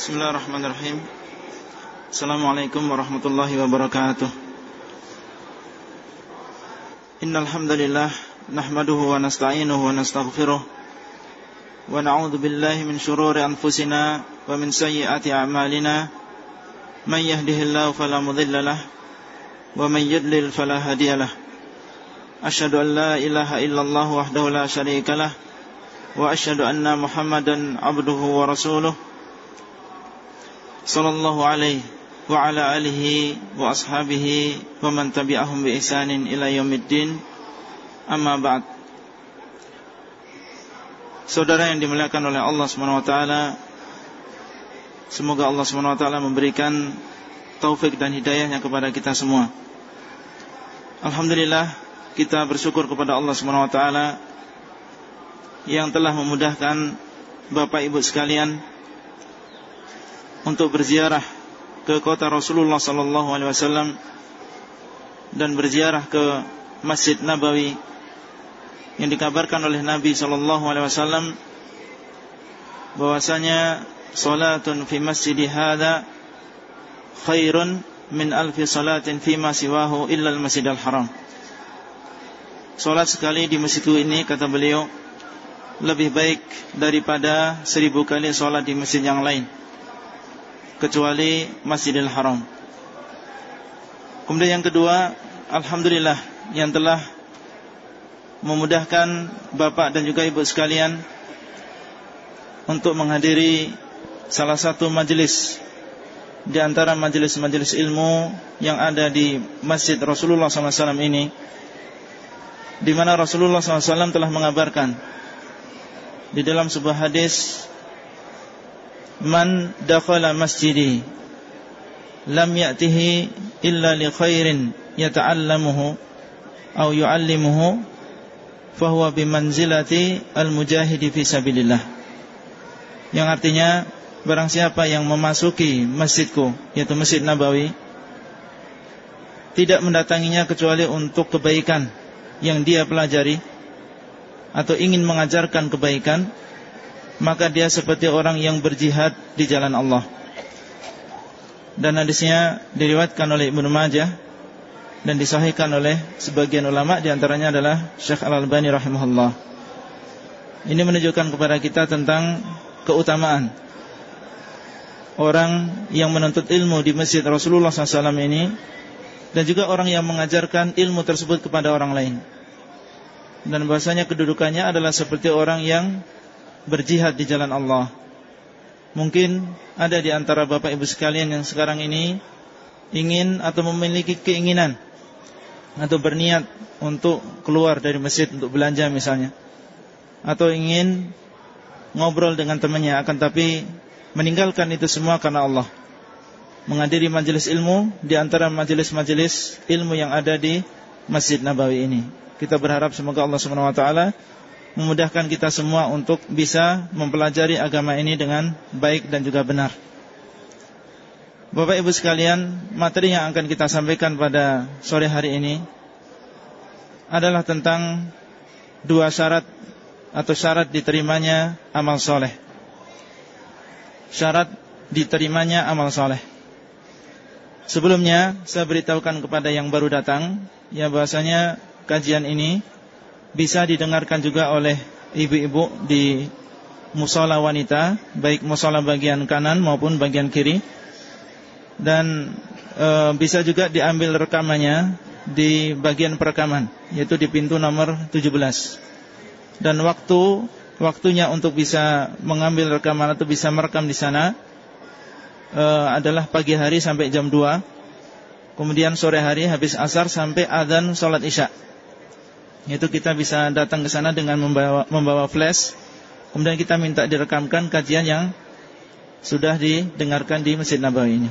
Bismillahirrahmanirrahim. Assalamualaikum warahmatullahi wabarakatuh. Innal hamdalillah nahmaduhu wa nasta'inuhu wa nastaghfiruh. Wa na'udzu billahi min shururi anfusina wa min sayyiati a'malina. May yahdihillahu fala mudilla lahu wa may yudlil fala hadiyalah Ashhadu an la ilaha illallah wahdahu la syarika lah wa ashhadu anna Muhammadan abduhu wa rasuluh sallallahu alaihi wa ala alihi wa ashabihi wa man tabi'ahum bi ihsanin ila yaumiddin. Amma ba'd. Saudara yang dimuliakan oleh Allah Subhanahu wa taala semoga Allah Subhanahu wa taala memberikan taufik dan hidayahnya kepada kita semua. Alhamdulillah kita bersyukur kepada Allah Subhanahu wa taala yang telah memudahkan Bapak Ibu sekalian untuk berziarah ke kota Rasulullah sallallahu alaihi wasallam dan berziarah ke Masjid Nabawi yang dikabarkan oleh Nabi sallallahu alaihi wasallam bahwasanya salatun fi masjid hadza khairun min alfi salatin fi ma siwahu illa al-masjidil haram. Salat sekali di masjid ini kata beliau lebih baik daripada seribu kali salat di masjid yang lain kecuali Masjidil Haram. Kemudian yang kedua, alhamdulillah yang telah memudahkan Bapak dan juga Ibu sekalian untuk menghadiri salah satu majelis di antara majelis-majelis ilmu yang ada di Masjid Rasulullah SAW ini di mana Rasulullah SAW telah mengabarkan di dalam sebuah hadis man dakhala masjidi lam ya'tihi illa li khairin yata'allamuhu aw yu'allimuhu fahuwa bimanzilati al-mujahidi fi sabilillah. Yang artinya barang siapa yang memasuki masjidku yaitu Masjid Nabawi tidak mendatanginya kecuali untuk kebaikan yang dia pelajari atau ingin mengajarkan kebaikan maka dia seperti orang yang berjihad di jalan Allah. Dan hadisnya diriwayatkan oleh Ibnu Majah dan disahihkan oleh sebagian ulama di antaranya adalah Syekh Al-Albani rahimahullah. Ini menunjukkan kepada kita tentang keutamaan orang yang menuntut ilmu di Masjid Rasulullah SAW ini dan juga orang yang mengajarkan ilmu tersebut kepada orang lain. Dan bahasanya kedudukannya adalah seperti orang yang berjihad di jalan Allah. Mungkin ada di antara bapak ibu sekalian yang sekarang ini ingin atau memiliki keinginan atau berniat untuk keluar dari masjid untuk belanja misalnya, atau ingin ngobrol dengan temannya, akan tapi meninggalkan itu semua karena Allah. Menghadiri majelis ilmu di antara majelis-majelis ilmu yang ada di Masjid Nabawi ini. Kita berharap semoga Allah taala memudahkan kita semua untuk bisa mempelajari agama ini dengan baik dan juga benar. Bapak Ibu sekalian, materi yang akan kita sampaikan pada sore hari ini adalah tentang dua syarat atau syarat diterimanya amal soleh. Syarat diterimanya amal soleh. Sebelumnya saya beritahukan kepada yang baru datang, ya bahasanya kajian ini bisa didengarkan juga oleh ibu-ibu di musola wanita, baik musola bagian kanan maupun bagian kiri. Dan e, bisa juga diambil rekamannya di bagian perekaman, yaitu di pintu nomor 17. Dan waktu waktunya untuk bisa mengambil rekaman atau bisa merekam di sana e, adalah pagi hari sampai jam 2. Kemudian sore hari habis asar sampai adzan salat Isya. Itu kita bisa datang ke sana dengan membawa, membawa flash. Kemudian kita minta direkamkan kajian yang Sudah didengarkan di Masjid Nabawi ini.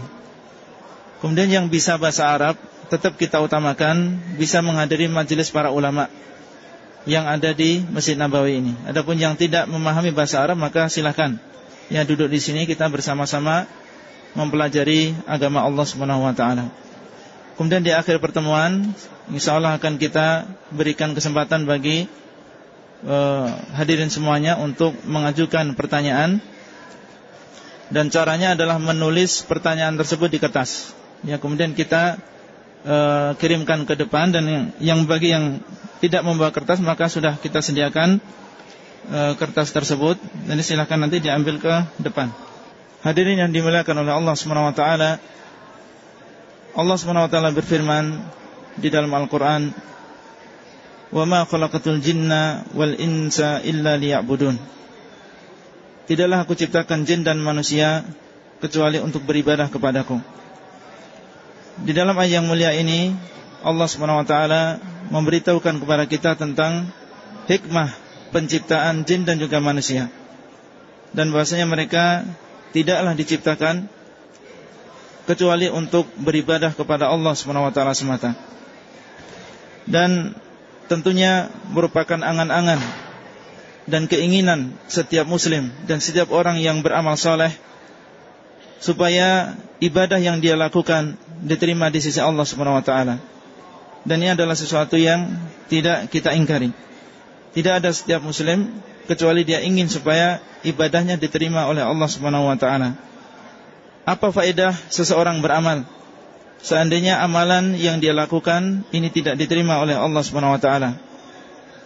Kemudian yang bisa bahasa Arab Tetap kita utamakan Bisa menghadiri majelis para ulama Yang ada di Masjid Nabawi ini. Adapun yang tidak memahami bahasa Arab Maka silahkan Ya duduk di sini kita bersama-sama Mempelajari agama Allah Taala. Kemudian di akhir pertemuan Insya Allah akan kita berikan kesempatan bagi uh, hadirin semuanya Untuk mengajukan pertanyaan Dan caranya adalah menulis pertanyaan tersebut di kertas. Ya, kemudian kita e, kirimkan ke depan dan yang, bagi yang tidak membawa kertas maka sudah kita sediakan e, kertas tersebut dan silahkan nanti diambil ke depan. Hadirin yang dimuliakan oleh Allah taala. Allah Subhanahu wa taala berfirman di dalam Al-Qur'an, "Wa ma khalaqatul jinna wal insa illa liya'budun." Tidaklah aku ciptakan jin dan manusia Kecuali untuk beribadah kepadaku Di dalam ayat yang mulia ini Allah SWT Memberitahukan kepada kita tentang Hikmah penciptaan jin dan juga manusia Dan bahasanya mereka Tidaklah diciptakan Kecuali untuk beribadah kepada Allah SWT semata Dan tentunya merupakan angan-angan dan keinginan setiap muslim dan setiap orang yang beramal soleh supaya ibadah yang dia lakukan diterima di sisi Allah taala. Dan ini adalah sesuatu yang tidak kita ingkari. Tidak ada setiap muslim kecuali dia ingin supaya ibadahnya diterima oleh Allah Subhanahu wa taala. Apa faedah seseorang beramal seandainya amalan yang dia lakukan ini tidak diterima oleh Allah Subhanahu wa taala?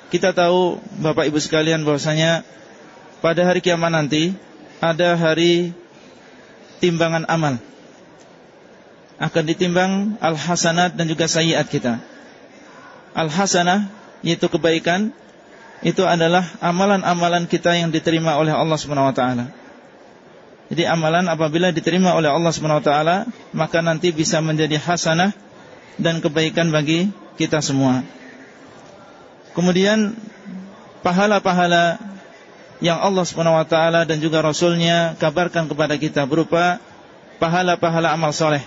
Kita tahu Bapak Ibu sekalian bahwasanya pada hari kiamat nanti ada hari timbangan amal. Akan ditimbang al-hasanat dan juga sayiat kita. Al-hasanah yaitu kebaikan itu adalah amalan-amalan kita yang diterima oleh Allah Subhanahu wa taala. Jadi amalan apabila diterima oleh Allah Subhanahu wa taala, maka nanti bisa menjadi hasanah dan kebaikan bagi kita semua. Kemudian pahala-pahala yang Allah SWT dan juga Rasulnya kabarkan kepada kita berupa pahala-pahala amal soleh.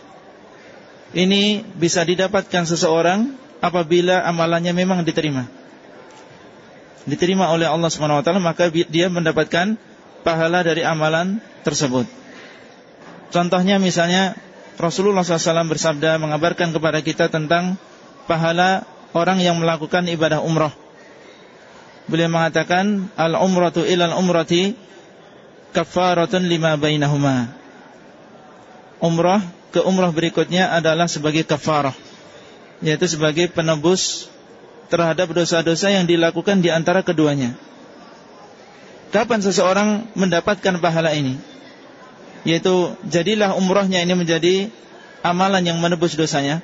Ini bisa didapatkan seseorang apabila amalannya memang diterima. Diterima oleh Allah SWT maka dia mendapatkan pahala dari amalan tersebut. Contohnya misalnya Rasulullah SAW bersabda mengabarkan kepada kita tentang pahala orang yang melakukan ibadah umrah. Beliau mengatakan al-umratu ilal umrati kafaratun lima bainahuma. Umrah ke umrah berikutnya adalah sebagai kafarah, yaitu sebagai penebus terhadap dosa-dosa yang dilakukan di antara keduanya. Kapan seseorang mendapatkan pahala ini? Yaitu jadilah umrahnya ini menjadi amalan yang menebus dosanya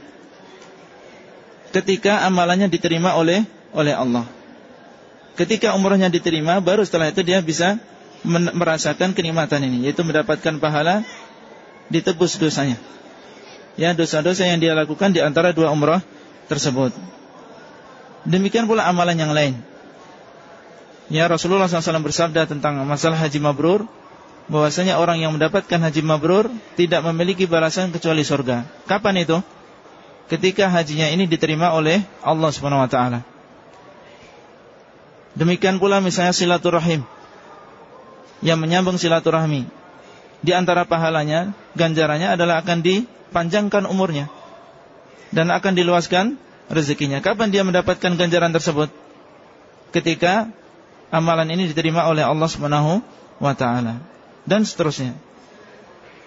ketika amalannya diterima oleh oleh Allah. Ketika umrahnya diterima, baru setelah itu dia bisa merasakan kenikmatan ini, yaitu mendapatkan pahala ditebus dosanya. Ya, dosa-dosa yang dia lakukan di antara dua umrah tersebut. Demikian pula amalan yang lain. Ya, Rasulullah SAW bersabda tentang masalah haji mabrur, bahwasanya orang yang mendapatkan haji mabrur tidak memiliki balasan kecuali surga. Kapan itu? ketika hajinya ini diterima oleh Allah taala. Demikian pula misalnya silaturahim yang menyambung silaturahmi. Di antara pahalanya, ganjarannya adalah akan dipanjangkan umurnya dan akan diluaskan rezekinya. Kapan dia mendapatkan ganjaran tersebut? Ketika amalan ini diterima oleh Allah Subhanahu wa taala dan seterusnya.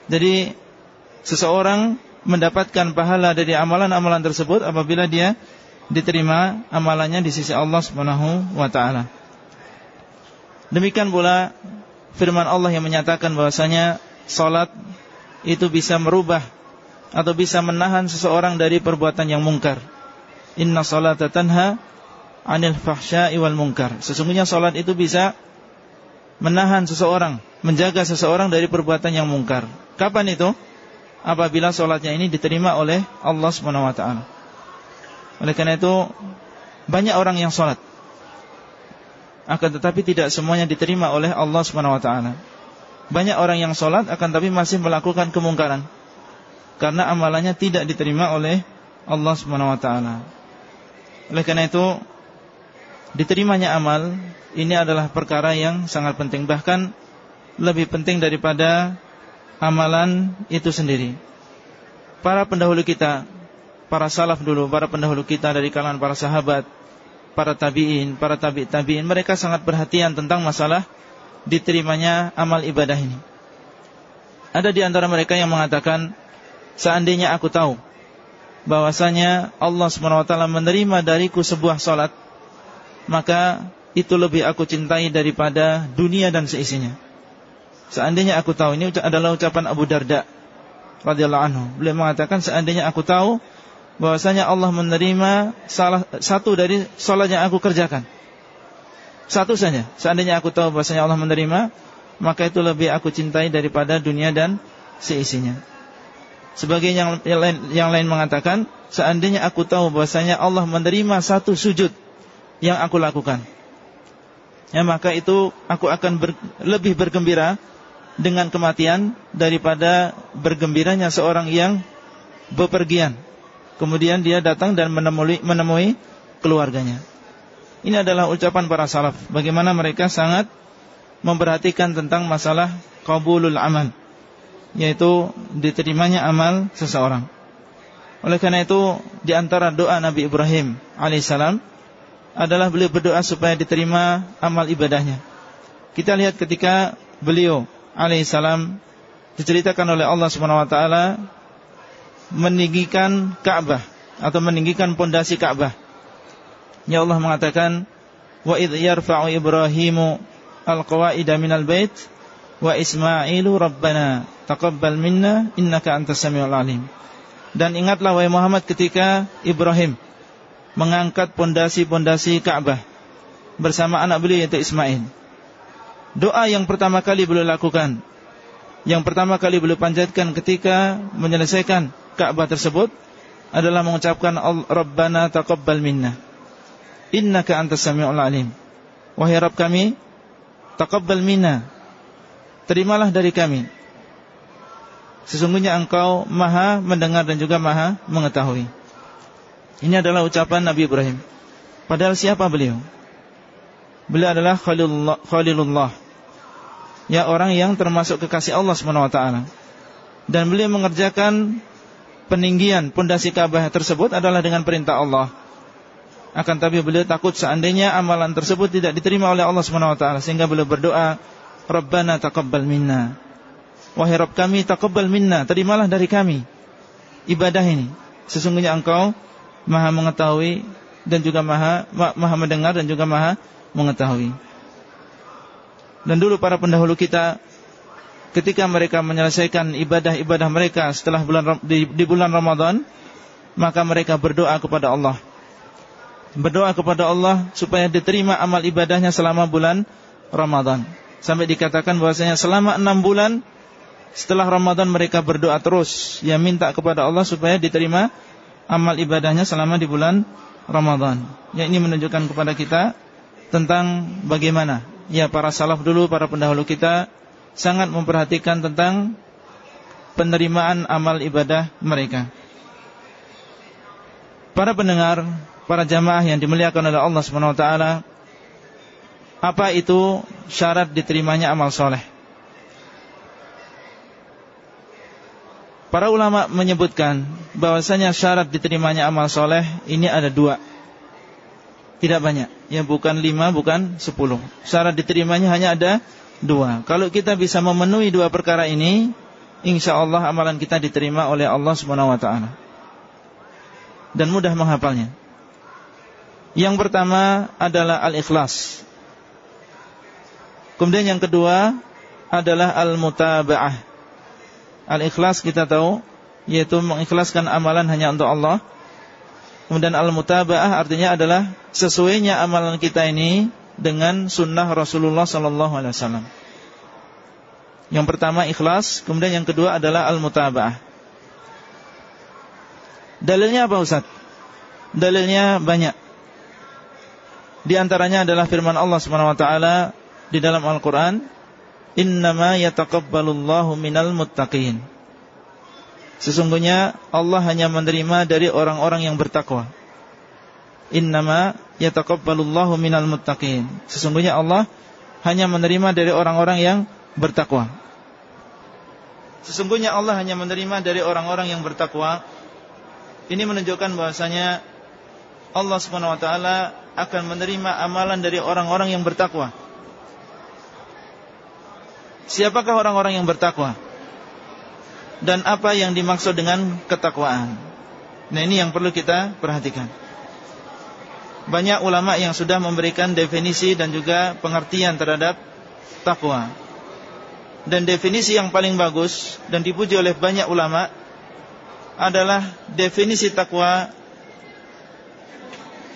Jadi seseorang mendapatkan pahala dari amalan-amalan tersebut apabila dia diterima amalannya di sisi Allah Subhanahu wa taala. Demikian pula firman Allah yang menyatakan bahwasanya salat itu bisa merubah atau bisa menahan seseorang dari perbuatan yang mungkar. Inna salata tanha 'anil fahsya'i wal munkar. Sesungguhnya salat itu bisa menahan seseorang, menjaga seseorang dari perbuatan yang mungkar. Kapan itu? apabila sholatnya ini diterima oleh Allah Subhanahu Wa Taala. Oleh karena itu banyak orang yang sholat, akan tetapi tidak semuanya diterima oleh Allah Subhanahu Wa Taala. Banyak orang yang sholat akan tapi masih melakukan kemungkaran karena amalannya tidak diterima oleh Allah Subhanahu Wa Taala. Oleh karena itu diterimanya amal ini adalah perkara yang sangat penting bahkan lebih penting daripada amalan itu sendiri. Para pendahulu kita, para salaf dulu, para pendahulu kita dari kalangan para sahabat, para tabi'in, para tabi' tabi'in, mereka sangat perhatian tentang masalah diterimanya amal ibadah ini. Ada di antara mereka yang mengatakan, seandainya aku tahu bahwasanya Allah SWT menerima dariku sebuah salat, maka itu lebih aku cintai daripada dunia dan seisinya. Seandainya aku tahu ini adalah ucapan Abu Darda radhiyallahu anhu. Beliau mengatakan seandainya aku tahu bahwasanya Allah menerima salah satu dari salat yang aku kerjakan. Satu saja. Seandainya aku tahu bahwasanya Allah menerima, maka itu lebih aku cintai daripada dunia dan seisinya. Sebagai yang, yang, lain, yang lain mengatakan, seandainya aku tahu bahwasanya Allah menerima satu sujud yang aku lakukan, ya maka itu aku akan ber, lebih bergembira dengan kematian daripada bergembiranya seorang yang bepergian. Kemudian dia datang dan menemui, menemui keluarganya. Ini adalah ucapan para salaf. Bagaimana mereka sangat memperhatikan tentang masalah qabulul amal yaitu diterimanya amal seseorang. Oleh karena itu di antara doa Nabi Ibrahim alaihissalam adalah beliau berdoa supaya diterima amal ibadahnya. Kita lihat ketika beliau alaihissalam diceritakan oleh Allah Subhanahu wa taala meninggikan Ka'bah atau meninggikan pondasi Ka'bah. Ya Allah mengatakan wa idh yarfa'u Ibrahimu al-qawaida minal bait wa Ismailu rabbana taqabbal minna innaka antas samiul alim. Dan ingatlah wahai Muhammad ketika Ibrahim mengangkat pondasi-pondasi Ka'bah bersama anak beliau yaitu Ismail. Doa yang pertama kali beliau lakukan, yang pertama kali beliau panjatkan ketika menyelesaikan Ka'bah tersebut adalah mengucapkan Rabbana taqabbal minna innaka antas samiul alim. Wahai Rabb kami, Taqabbal minna Terimalah dari kami Sesungguhnya engkau maha mendengar dan juga maha mengetahui Ini adalah ucapan Nabi Ibrahim Padahal siapa beliau? Beliau adalah Khalilullah, Ya orang yang termasuk kekasih Allah SWT Dan beliau mengerjakan peninggian pondasi Ka'bah tersebut adalah dengan perintah Allah akan tapi beliau takut seandainya amalan tersebut tidak diterima oleh Allah taala sehingga beliau berdoa, "Rabbana taqabbal minna." Wahai Rabb kami, taqabbal minna, terimalah dari kami ibadah ini. Sesungguhnya Engkau Maha mengetahui dan juga Maha Maha mendengar dan juga Maha mengetahui. Dan dulu para pendahulu kita ketika mereka menyelesaikan ibadah-ibadah mereka setelah bulan di, di bulan Ramadan, maka mereka berdoa kepada Allah berdoa kepada Allah supaya diterima amal ibadahnya selama bulan Ramadan. Sampai dikatakan bahwasanya selama enam bulan setelah Ramadan mereka berdoa terus, yang minta kepada Allah supaya diterima amal ibadahnya selama di bulan Ramadan. Ya ini menunjukkan kepada kita tentang bagaimana ya para salaf dulu, para pendahulu kita sangat memperhatikan tentang penerimaan amal ibadah mereka. Para pendengar para jamaah yang dimuliakan oleh Allah Subhanahu wa taala apa itu syarat diterimanya amal soleh Para ulama menyebutkan bahwasanya syarat diterimanya amal soleh ini ada dua. Tidak banyak. Ya bukan lima, bukan sepuluh. Syarat diterimanya hanya ada dua. Kalau kita bisa memenuhi dua perkara ini Insya Allah amalan kita diterima oleh Allah Subhanahu Wa Taala. Dan mudah menghafalnya. Yang pertama adalah al-ikhlas. Kemudian yang kedua adalah al-mutaba'ah. Al-ikhlas kita tahu yaitu mengikhlaskan amalan hanya untuk Allah. Kemudian al-mutaba'ah artinya adalah sesuainya amalan kita ini dengan sunnah Rasulullah sallallahu alaihi wasallam. Yang pertama ikhlas, kemudian yang kedua adalah al-mutaba'ah. Dalilnya apa Ustaz? Dalilnya banyak. Di antaranya adalah firman Allah Subhanahu wa taala di dalam Al-Qur'an, "Innama yataqabbalullahu minal muttaqin." Sesungguhnya Allah hanya menerima dari orang-orang yang bertakwa. Innama yataqabbalullahu minal muttaqin. Sesungguhnya Allah hanya menerima dari orang-orang yang bertakwa. Sesungguhnya Allah hanya menerima dari orang-orang yang bertakwa. Ini menunjukkan bahwasanya Allah Subhanahu wa taala akan menerima amalan dari orang-orang yang bertakwa. Siapakah orang-orang yang bertakwa? dan apa yang dimaksud dengan ketakwaan. Nah, ini yang perlu kita perhatikan. Banyak ulama yang sudah memberikan definisi dan juga pengertian terhadap takwa. Dan definisi yang paling bagus dan dipuji oleh banyak ulama adalah definisi takwa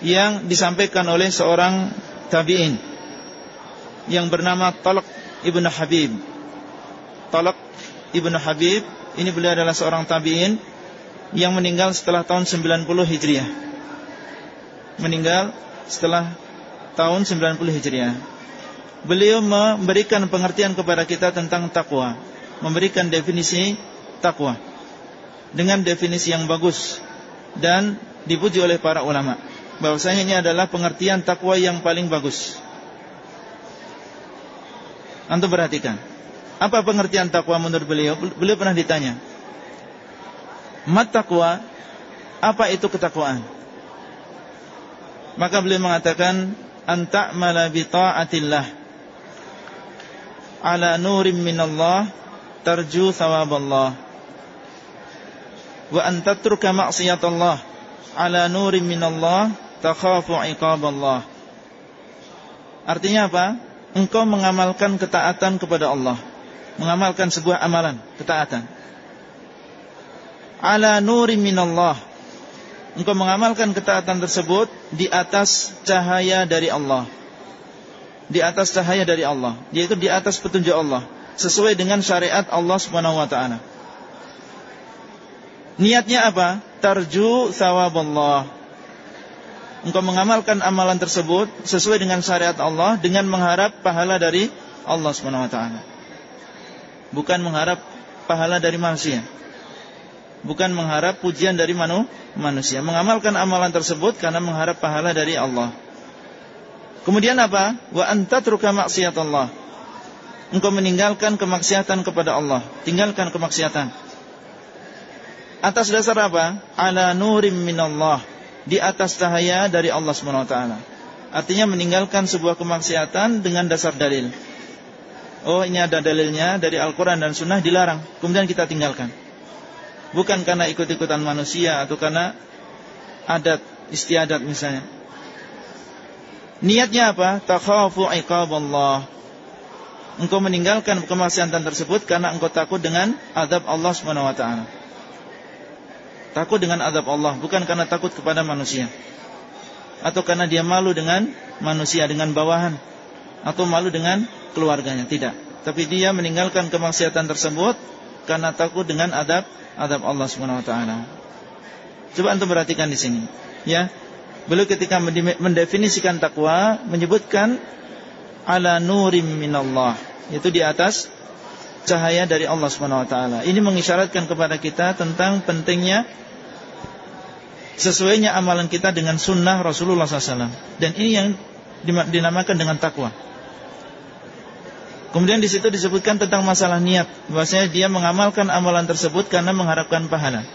yang disampaikan oleh seorang tabi'in yang bernama Talq ibn Habib. Talq ibn Habib ini beliau adalah seorang tabi'in yang meninggal setelah tahun 90 Hijriah. Meninggal setelah tahun 90 Hijriah. Beliau memberikan pengertian kepada kita tentang takwa, memberikan definisi takwa dengan definisi yang bagus dan dipuji oleh para ulama bahwasanya ini adalah pengertian takwa yang paling bagus. Antum perhatikan. Apa pengertian takwa menurut beliau? Beliau pernah ditanya. Mat takwa, apa itu ketakwaan? Maka beliau mengatakan, anta'mala bi ta'atillah ala nurim minallah tarju thawaballah wa an tatruka ala nurim minallah takhafu iqaballah. Artinya apa? Engkau mengamalkan ketaatan kepada Allah. Mengamalkan sebuah amalan, ketaatan. Ala nurim minallah. Engkau mengamalkan ketaatan tersebut di atas cahaya dari Allah. Di atas cahaya dari Allah, yaitu di atas petunjuk Allah, sesuai dengan syariat Allah Subhanahu wa taala. Niatnya apa? Tarju Allah engkau mengamalkan amalan tersebut sesuai dengan syariat Allah dengan mengharap pahala dari Allah taala. Bukan mengharap pahala dari manusia. Bukan mengharap pujian dari manu, manusia. Mengamalkan amalan tersebut karena mengharap pahala dari Allah. Kemudian apa? Wa antatruka maksiat Allah. Engkau meninggalkan kemaksiatan kepada Allah. Tinggalkan kemaksiatan. Atas dasar apa? Ala nurim minallah di atas cahaya dari Allah SWT. Artinya meninggalkan sebuah kemaksiatan dengan dasar dalil. Oh ini ada dalilnya dari Al-Quran dan Sunnah dilarang. Kemudian kita tinggalkan. Bukan karena ikut-ikutan manusia atau karena adat istiadat misalnya. Niatnya apa? Takhafu iqab Allah. Engkau meninggalkan kemaksiatan tersebut karena engkau takut dengan adab Allah Subhanahu wa taala. Takut dengan adab Allah Bukan karena takut kepada manusia. Atau karena dia malu dengan manusia Dengan bawahan. Atau malu dengan keluarganya Tidak. Tapi dia meninggalkan kemaksiatan tersebut Karena takut dengan adab Adab Allah SWT Coba untuk perhatikan di sini Ya. Beliau ketika mendefinisikan takwa Menyebutkan Ala nurim minallah Itu di atas cahaya dari Allah SWT Ini mengisyaratkan kepada kita tentang pentingnya sesuainya amalan kita dengan sunnah Rasulullah SAW. Dan ini yang dinamakan dengan takwa. Kemudian di situ disebutkan tentang masalah niat, bahwasanya dia mengamalkan amalan tersebut karena mengharapkan pahala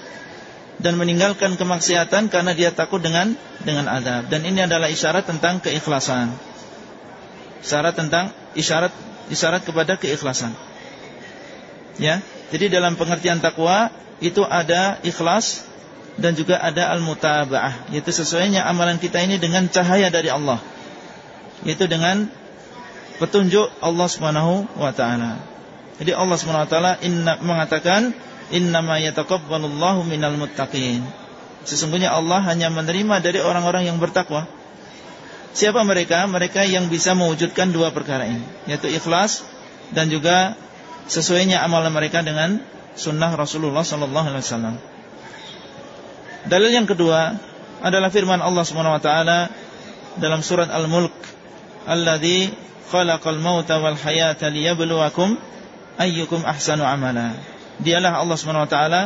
dan meninggalkan kemaksiatan karena dia takut dengan dengan adab. Dan ini adalah isyarat tentang keikhlasan. Isyarat tentang isyarat isyarat kepada keikhlasan. Ya. Jadi dalam pengertian takwa itu ada ikhlas dan juga ada al-mutaba'ah yaitu sesuainya amalan kita ini dengan cahaya dari Allah yaitu dengan petunjuk Allah Subhanahu wa taala. Jadi Allah Subhanahu wa taala inna mengatakan innama yataqabbalullahu minal muttaqin. Sesungguhnya Allah hanya menerima dari orang-orang yang bertakwa. Siapa mereka? Mereka yang bisa mewujudkan dua perkara ini, yaitu ikhlas dan juga sesuainya amalan mereka dengan sunnah Rasulullah sallallahu alaihi wasallam. Dalil yang kedua adalah firman Allah Subhanahu wa taala dalam surat Al-Mulk, "Alladzi khalaqal mauta wal hayata liyabluwakum ayyukum ahsanu amala." Dialah Allah Subhanahu wa taala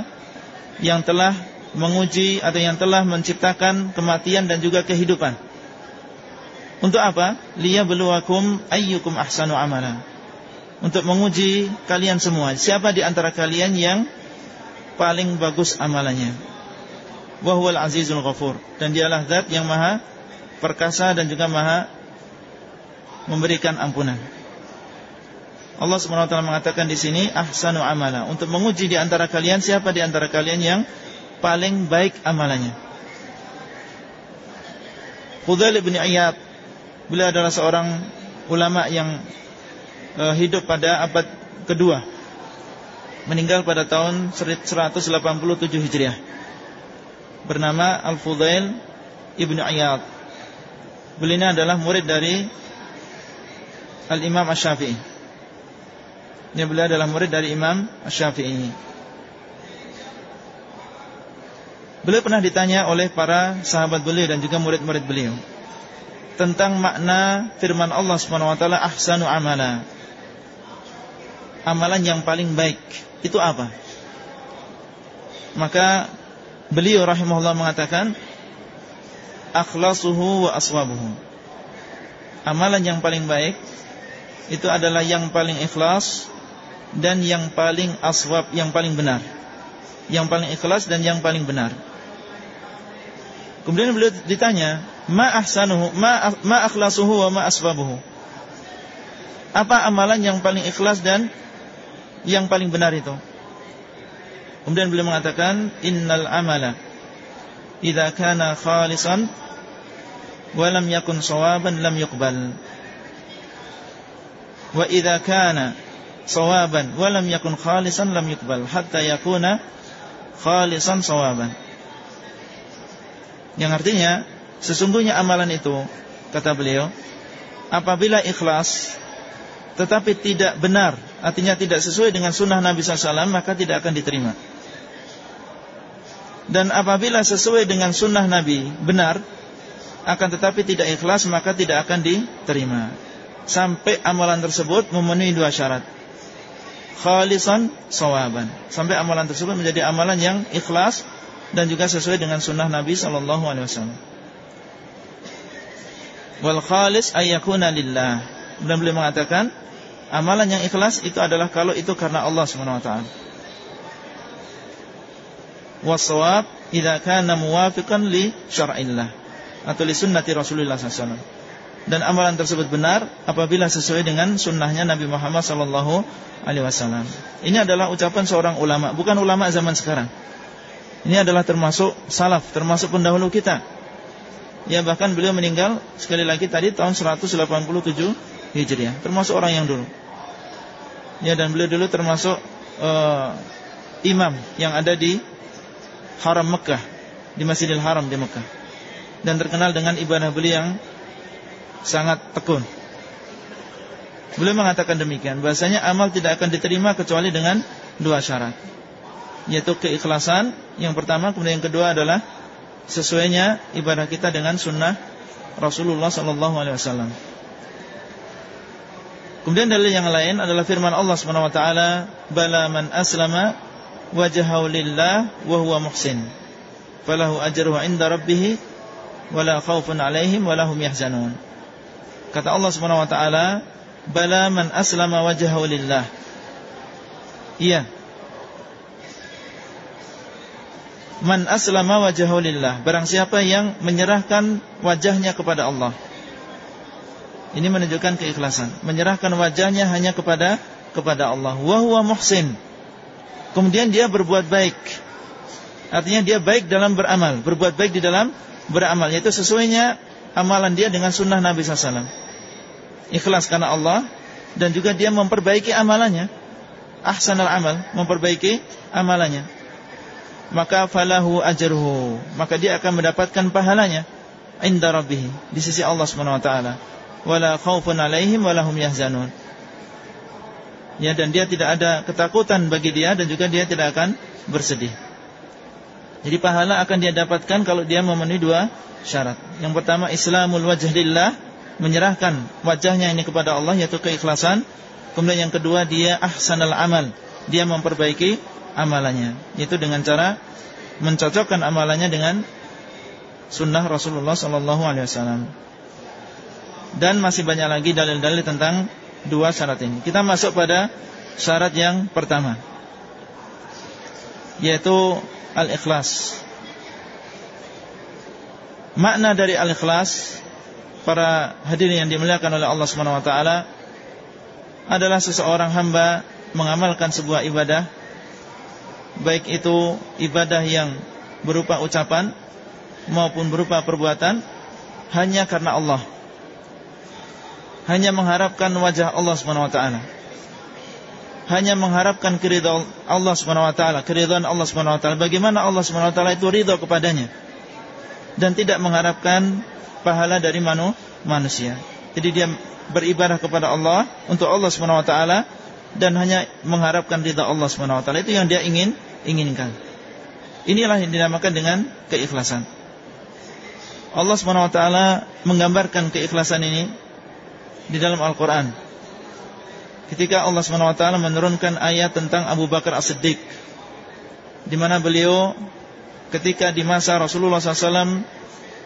yang telah menguji atau yang telah menciptakan kematian dan juga kehidupan. Untuk apa? Liyabluwakum ayyukum ahsanu amala untuk menguji kalian semua. Siapa di antara kalian yang paling bagus amalannya? Wahwal azizul ghafur. Dan dialah zat yang maha perkasa dan juga maha memberikan ampunan. Allah SWT mengatakan di sini ahsanu amala untuk menguji di antara kalian siapa di antara kalian yang paling baik amalannya. Fudail bin Iyad beliau adalah seorang ulama yang hidup pada abad kedua. Meninggal pada tahun 187 Hijriah. Bernama Al-Fudail Ibnu Iyad. Beliau adalah murid dari Al-Imam Asy-Syafi'i. Ini beliau adalah murid dari Imam Syafi'i. Beliau pernah ditanya oleh para sahabat beliau dan juga murid-murid beliau tentang makna firman Allah Subhanahu wa taala ahsanu amala. Amalan yang paling baik itu apa? Maka beliau rahimahullah mengatakan akhlasuhu wa aswabuhu. Amalan yang paling baik itu adalah yang paling ikhlas dan yang paling aswab, yang paling benar. Yang paling ikhlas dan yang paling benar. Kemudian beliau ditanya, "Ma ahsanuhu, ma ma akhlasuhu wa ma aswabuhu?" Apa amalan yang paling ikhlas dan yang paling benar itu? Kemudian beliau mengatakan, "Innal amala idza kana khalisan wa lam yakun sawaban lam yuqbal." Wa idza kana sawaban wa lam yakun khalisan lam yuqbal hatta yakuna khalisan sawaban. Yang artinya sesungguhnya amalan itu kata beliau apabila ikhlas tetapi tidak benar artinya tidak sesuai dengan sunnah Nabi SAW maka tidak akan diterima dan apabila sesuai dengan sunnah Nabi benar akan tetapi tidak ikhlas maka tidak akan diterima sampai amalan tersebut memenuhi dua syarat khalisan sawaban sampai amalan tersebut menjadi amalan yang ikhlas dan juga sesuai dengan sunnah Nabi wasallam. Wal khalis ayyakuna lillah. Dan beliau mengatakan amalan yang ikhlas itu adalah kalau itu karena Allah Subhanahu wa taala. Wasawab idza kana muwafiqan li syar'illah atau li sunnati Rasulullah sallallahu alaihi wasallam dan amalan tersebut benar apabila sesuai dengan sunnahnya Nabi Muhammad Sallallahu Alaihi Wasallam. Ini adalah ucapan seorang ulama, bukan ulama zaman sekarang. Ini adalah termasuk salaf, termasuk pendahulu kita. Ya bahkan beliau meninggal sekali lagi tadi tahun 187 Hijriah, termasuk orang yang dulu. Ya dan beliau dulu termasuk uh, imam yang ada di Haram Mekah, di Masjidil Haram di Mekah. Dan terkenal dengan ibadah beliau yang sangat tekun. Beliau mengatakan demikian, bahasanya amal tidak akan diterima kecuali dengan dua syarat. Yaitu keikhlasan, yang pertama, kemudian yang kedua adalah sesuainya ibadah kita dengan sunnah Rasulullah sallallahu alaihi wasallam. Kemudian dalil yang lain adalah firman Allah Subhanahu wa taala, "Bala man aslama wajhahu lillah wa huwa muhsin, falahu ajruhu 'inda rabbih wala khaufun 'alaihim wala hum yahzanun." Kata Allah Subhanahu wa taala, "Bala man aslama wajhahu lillah." Iya. Man aslama wajhahu lillah, barang siapa yang menyerahkan wajahnya kepada Allah. Ini menunjukkan keikhlasan, menyerahkan wajahnya hanya kepada kepada Allah. Wa huwa muhsin. Kemudian dia berbuat baik. Artinya dia baik dalam beramal, berbuat baik di dalam beramal, yaitu sesuainya amalan dia dengan sunnah Nabi SAW. Ikhlas karena Allah dan juga dia memperbaiki amalannya. Ahsanal amal, memperbaiki amalannya. Maka falahu ajruhu, maka dia akan mendapatkan pahalanya inda rabbih di sisi Allah Subhanahu wa taala. Wala khaufun alaihim wala hum yahzanun. Ya dan dia tidak ada ketakutan bagi dia dan juga dia tidak akan bersedih. Jadi pahala akan dia dapatkan kalau dia memenuhi dua syarat. Yang pertama Islamul wajh lillah, menyerahkan wajahnya ini kepada Allah yaitu keikhlasan. Kemudian yang kedua dia ahsanal amal, dia memperbaiki amalannya yaitu dengan cara mencocokkan amalannya dengan sunnah Rasulullah sallallahu alaihi wasallam. Dan masih banyak lagi dalil-dalil tentang dua syarat ini. Kita masuk pada syarat yang pertama yaitu al-ikhlas. Makna dari al-ikhlas para hadirin yang dimuliakan oleh Allah Subhanahu wa taala adalah seseorang hamba mengamalkan sebuah ibadah baik itu ibadah yang berupa ucapan maupun berupa perbuatan hanya karena Allah. Hanya mengharapkan wajah Allah Subhanahu wa taala. Hanya mengharapkan keridhaan Allah Subhanahu wa taala, keridhaan Allah Subhanahu wa taala. Bagaimana Allah Subhanahu wa taala itu ridha kepadanya dan tidak mengharapkan pahala dari manu, manusia. Jadi dia beribadah kepada Allah untuk Allah Subhanahu wa taala dan hanya mengharapkan ridha Allah Subhanahu wa taala. Itu yang dia ingin inginkan. Inilah yang dinamakan dengan keikhlasan. Allah Subhanahu wa taala menggambarkan keikhlasan ini di dalam Al-Qur'an. Ketika Allah taala menurunkan ayat tentang Abu Bakar As-Siddiq di mana beliau ketika di masa Rasulullah SAW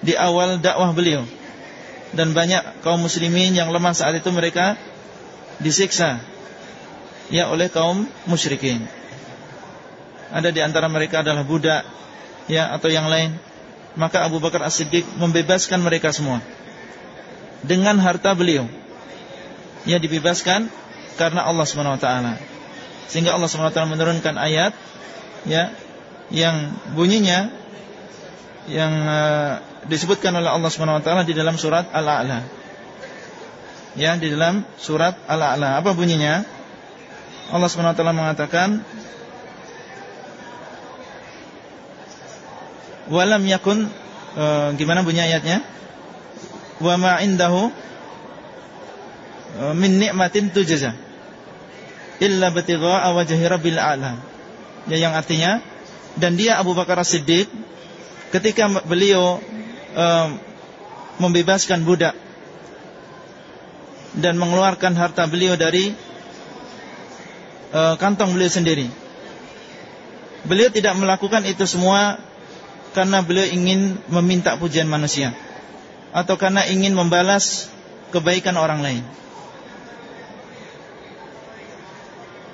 di awal dakwah beliau dan banyak kaum muslimin yang lemah saat itu mereka disiksa ya oleh kaum musyrikin ada di antara mereka adalah budak ya atau yang lain, maka Abu Bakar As-Siddiq membebaskan mereka semua dengan harta beliau. Ya dibebaskan karena Allah Subhanahu wa taala. Sehingga Allah Subhanahu wa taala menurunkan ayat ya yang bunyinya yang uh, disebutkan oleh Allah Subhanahu wa taala di dalam surat Al-A'la. Ya, di dalam surat Al-A'la. Apa bunyinya? Allah Subhanahu wa taala mengatakan walam yakun e, gimana bunyi ayatnya? Wa ma indahu min ni'matin tujza illa batigha wajhi rabbil a'la. Ya yang artinya dan dia Abu Bakar As-Siddiq ketika beliau e, membebaskan budak dan mengeluarkan harta beliau dari e, kantong beliau sendiri. Beliau tidak melakukan itu semua karena beliau ingin meminta pujian manusia atau karena ingin membalas kebaikan orang lain.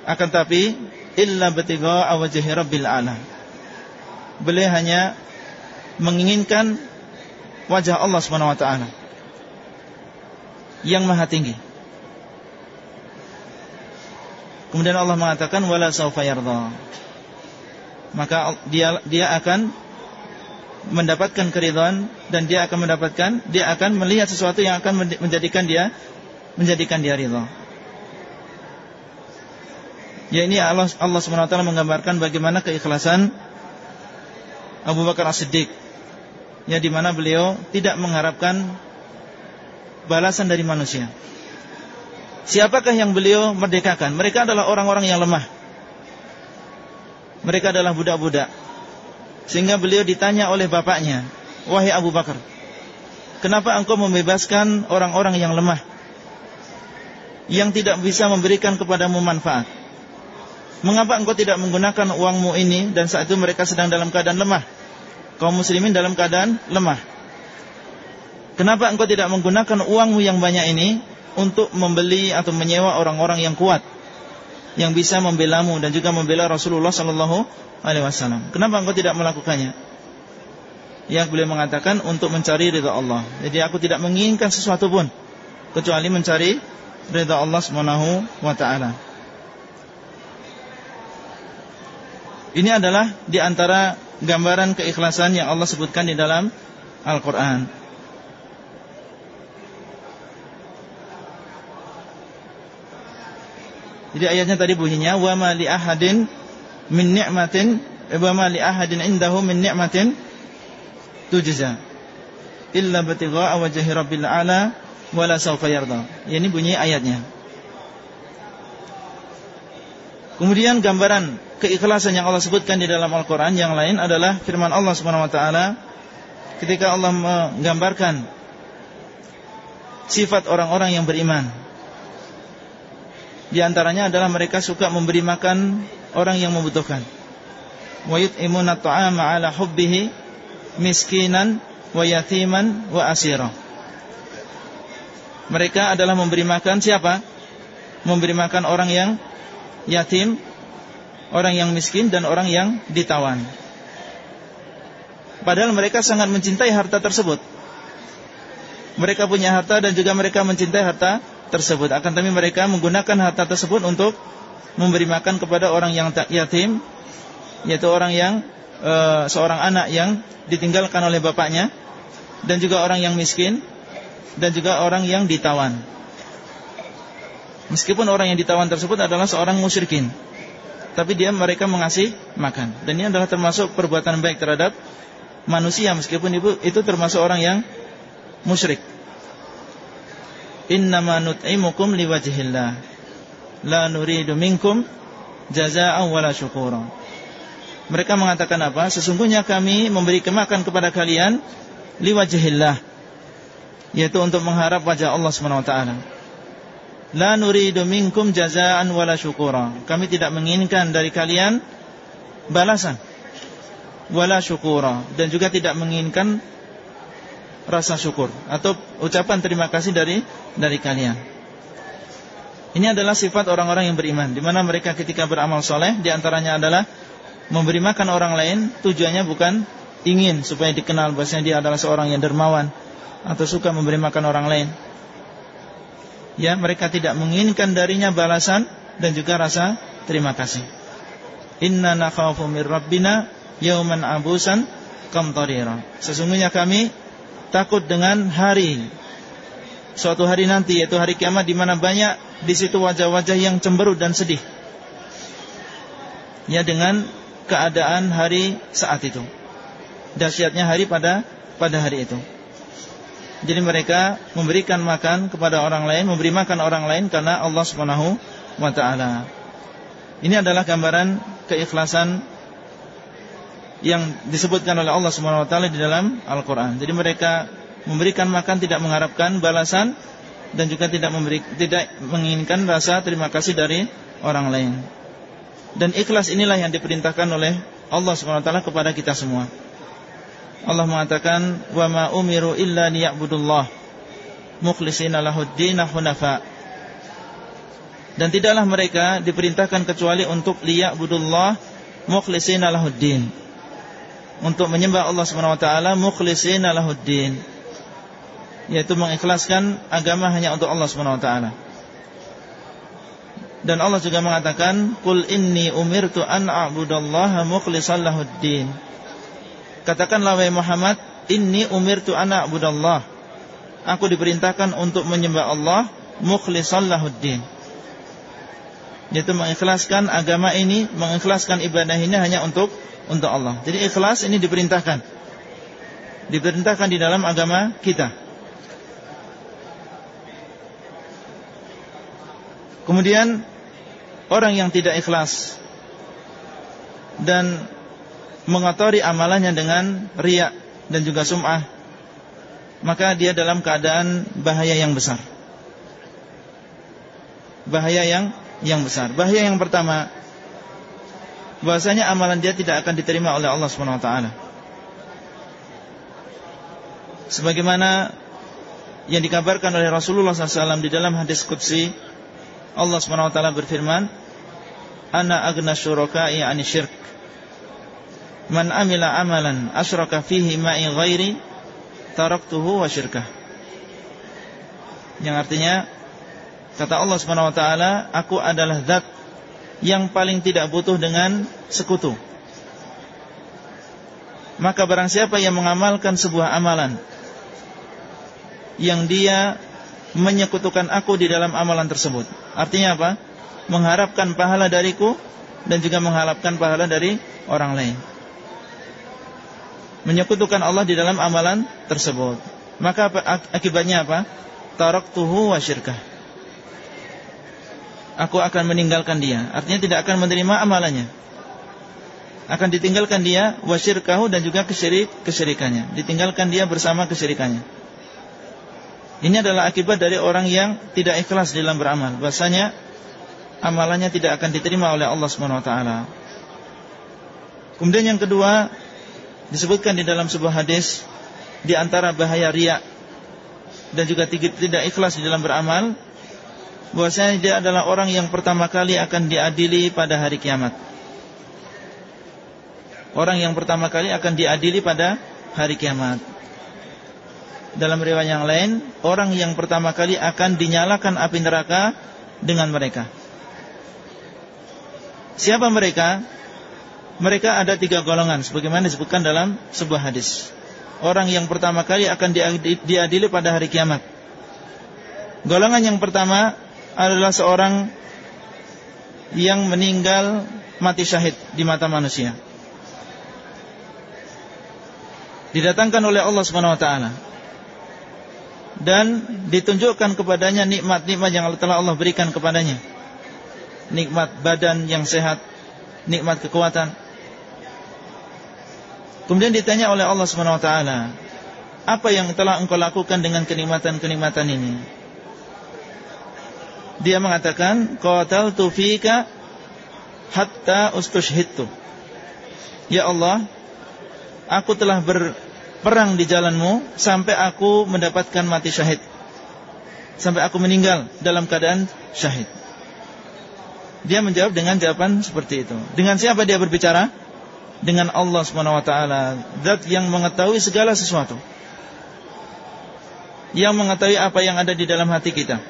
Akan tapi illa batigha wajhi rabbil ala. Beliau hanya menginginkan wajah Allah Subhanahu wa taala yang maha tinggi. Kemudian Allah mengatakan wala saufa yarda. Maka dia dia akan mendapatkan keridhaan dan dia akan mendapatkan dia akan melihat sesuatu yang akan menjadikan dia menjadikan dia ridha. Ya ini Allah Allah SWT menggambarkan bagaimana keikhlasan Abu Bakar As-Siddiq. Ya di mana beliau tidak mengharapkan balasan dari manusia. Siapakah yang beliau merdekakan? Mereka adalah orang-orang yang lemah. Mereka adalah budak-budak sehingga beliau ditanya oleh bapaknya, "Wahai Abu Bakar, kenapa engkau membebaskan orang-orang yang lemah yang tidak bisa memberikan kepadamu manfaat? Mengapa engkau tidak menggunakan uangmu ini dan saat itu mereka sedang dalam keadaan lemah? Kaum muslimin dalam keadaan lemah. Kenapa engkau tidak menggunakan uangmu yang banyak ini untuk membeli atau menyewa orang-orang yang kuat?" yang bisa membelamu dan juga membela Rasulullah sallallahu alaihi wasallam. Kenapa engkau tidak melakukannya? Yang beliau mengatakan untuk mencari ridha Allah. Jadi aku tidak menginginkan sesuatu pun kecuali mencari ridha Allah Subhanahu wa taala. Ini adalah di antara gambaran keikhlasan yang Allah sebutkan di dalam Al-Qur'an. Jadi ayatnya tadi bunyinya wa ma li ahadin min ni'matin wa ma li ahadin indahu min ni'matin tujza illa batigha wajhi rabbil ala wala sawfa yarda. Ini bunyi ayatnya. Kemudian gambaran keikhlasan yang Allah sebutkan di dalam Al-Qur'an yang lain adalah firman Allah Subhanahu wa taala ketika Allah menggambarkan sifat orang-orang yang beriman di antaranya adalah mereka suka memberi makan orang yang membutuhkan. Wa yut'imuna ta'ama 'ala hubbihi miskinan wa yatiman wa. Mereka adalah memberi makan siapa? Memberi makan orang yang yatim, orang yang miskin dan orang yang ditawan. Padahal mereka sangat mencintai harta tersebut. Mereka punya harta dan juga mereka mencintai harta tersebut. Akan tapi mereka menggunakan harta tersebut untuk memberi makan kepada orang yang yatim, yaitu orang yang e, seorang anak yang ditinggalkan oleh bapaknya, dan juga orang yang miskin, dan juga orang yang ditawan. Meskipun orang yang ditawan tersebut adalah seorang musyrikin, tapi dia mereka mengasih makan. Dan ini adalah termasuk perbuatan baik terhadap manusia meskipun itu itu termasuk orang yang musyrik. Innama nut'imukum liwajhillah. La nuridu minkum jazaa'an wala syukura. Mereka mengatakan apa? Sesungguhnya kami memberi kemakan kepada kalian liwajhillah. Yaitu untuk mengharap wajah Allah taala. La nuridu minkum jazaan wala syukura. Kami tidak menginginkan dari kalian balasan wala syukura dan juga tidak menginginkan rasa syukur atau ucapan terima kasih dari dari kalian. Ini adalah sifat orang-orang yang beriman di mana mereka ketika beramal soleh di antaranya adalah memberi makan orang lain tujuannya bukan ingin supaya dikenal bahwasanya dia adalah seorang yang dermawan atau suka memberi makan orang lain ya mereka tidak menginginkan darinya balasan dan juga rasa terima kasih. Inna nakhafu mir rabbina yauman abusan kamtarira. Sesungguhnya kami takut dengan hari suatu hari nanti yaitu hari kiamat di mana banyak di situ wajah-wajah yang cemberut dan sedih. Ya dengan keadaan hari saat itu. Dahsyatnya hari pada pada hari itu. Jadi mereka memberikan makan kepada orang lain, memberi makan orang lain karena Allah Subhanahu wa taala. Ini adalah gambaran keikhlasan yang disebutkan oleh Allah Subhanahu wa taala di dalam Al-Qur'an. Jadi mereka memberikan makan tidak mengharapkan balasan dan juga tidak memberi tidak menginginkan rasa terima kasih dari orang lain. Dan ikhlas inilah yang diperintahkan oleh Allah Subhanahu wa taala kepada kita semua. Allah mengatakan wa ma umiru illa liya'budullah. Mukhlishina lahuddin hunafa. Dan tidaklah mereka diperintahkan kecuali untuk liya'budullah mukhlishina lahuddin. Untuk menyembah Allah Subhanahu wa taala mukhlishina lahuddin. Yaitu mengikhlaskan agama hanya untuk Allah Subhanahu wa taala. Dan Allah juga mengatakan qul inni umirtu an a'budallaha mukhlishan lahuddin Katakanlah wahai Muhammad, inni umirtu ana budallah. Aku diperintahkan untuk menyembah Allah mukhlishan lahuddin. Yaitu mengikhlaskan agama ini, mengikhlaskan ibadah ini hanya untuk untuk Allah. Jadi ikhlas ini diperintahkan. Diperintahkan di dalam agama kita. Kemudian orang yang tidak ikhlas dan mengotori amalannya dengan riak dan juga sum'ah maka dia dalam keadaan bahaya yang besar. Bahaya yang yang besar. Bahaya yang pertama bahasanya amalan dia tidak akan diterima oleh Allah Subhanahu wa taala. Sebagaimana yang dikabarkan oleh Rasulullah SAW di dalam hadis qudsi Allah Subhanahu wa taala berfirman ana agna syuraka'i 'ani syirk Man amila amalan asyraka fihi ma'i ghairi taraktuhu wa syirkah. Yang artinya kata Allah Subhanahu wa taala, aku adalah zat yang paling tidak butuh dengan sekutu. Maka barang siapa yang mengamalkan sebuah amalan yang dia menyekutukan aku di dalam amalan tersebut. Artinya apa? Mengharapkan pahala dariku dan juga mengharapkan pahala dari orang lain menyekutukan Allah di dalam amalan tersebut. Maka akibatnya apa? Taraktuhu wa syirkah. Aku akan meninggalkan dia. Artinya tidak akan menerima amalannya. Akan ditinggalkan dia wa syirkahu dan juga kesyirik kesyirikannya. Ditinggalkan dia bersama kesyirikannya. Ini adalah akibat dari orang yang tidak ikhlas dalam beramal. Bahasanya amalannya tidak akan diterima oleh Allah taala. Kemudian yang kedua, disebutkan di dalam sebuah hadis di antara bahaya riak dan juga tidak ikhlas di dalam beramal bahwasanya dia adalah orang yang pertama kali akan diadili pada hari kiamat. Orang yang pertama kali akan diadili pada hari kiamat. dalam riwayat yang lain, orang yang pertama kali akan dinyalakan api neraka dengan mereka. Siapa mereka? Mereka ada tiga golongan, sebagaimana disebutkan dalam sebuah hadis. Orang yang pertama kali akan diadili pada hari kiamat. Golongan yang pertama adalah seorang yang meninggal mati syahid di mata manusia. Didatangkan oleh Allah taala dan ditunjukkan kepadanya nikmat-nikmat yang telah Allah berikan kepadanya. Nikmat badan yang sehat, nikmat kekuatan. Kemudian ditanya oleh Allah Subhanahu wa taala, "Apa yang telah engkau lakukan dengan kenikmatan-kenikmatan ini?" Dia mengatakan, "Qataltu fika hatta ustushhidtu." Ya Allah, aku telah ber perang di jalanmu sampai aku mendapatkan mati syahid. Sampai aku meninggal dalam keadaan syahid. Dia menjawab dengan jawaban seperti itu. Dengan siapa dia berbicara? Dengan Allah Subhanahu wa taala, zat yang mengetahui segala sesuatu. Yang mengetahui apa yang ada di dalam hati kita.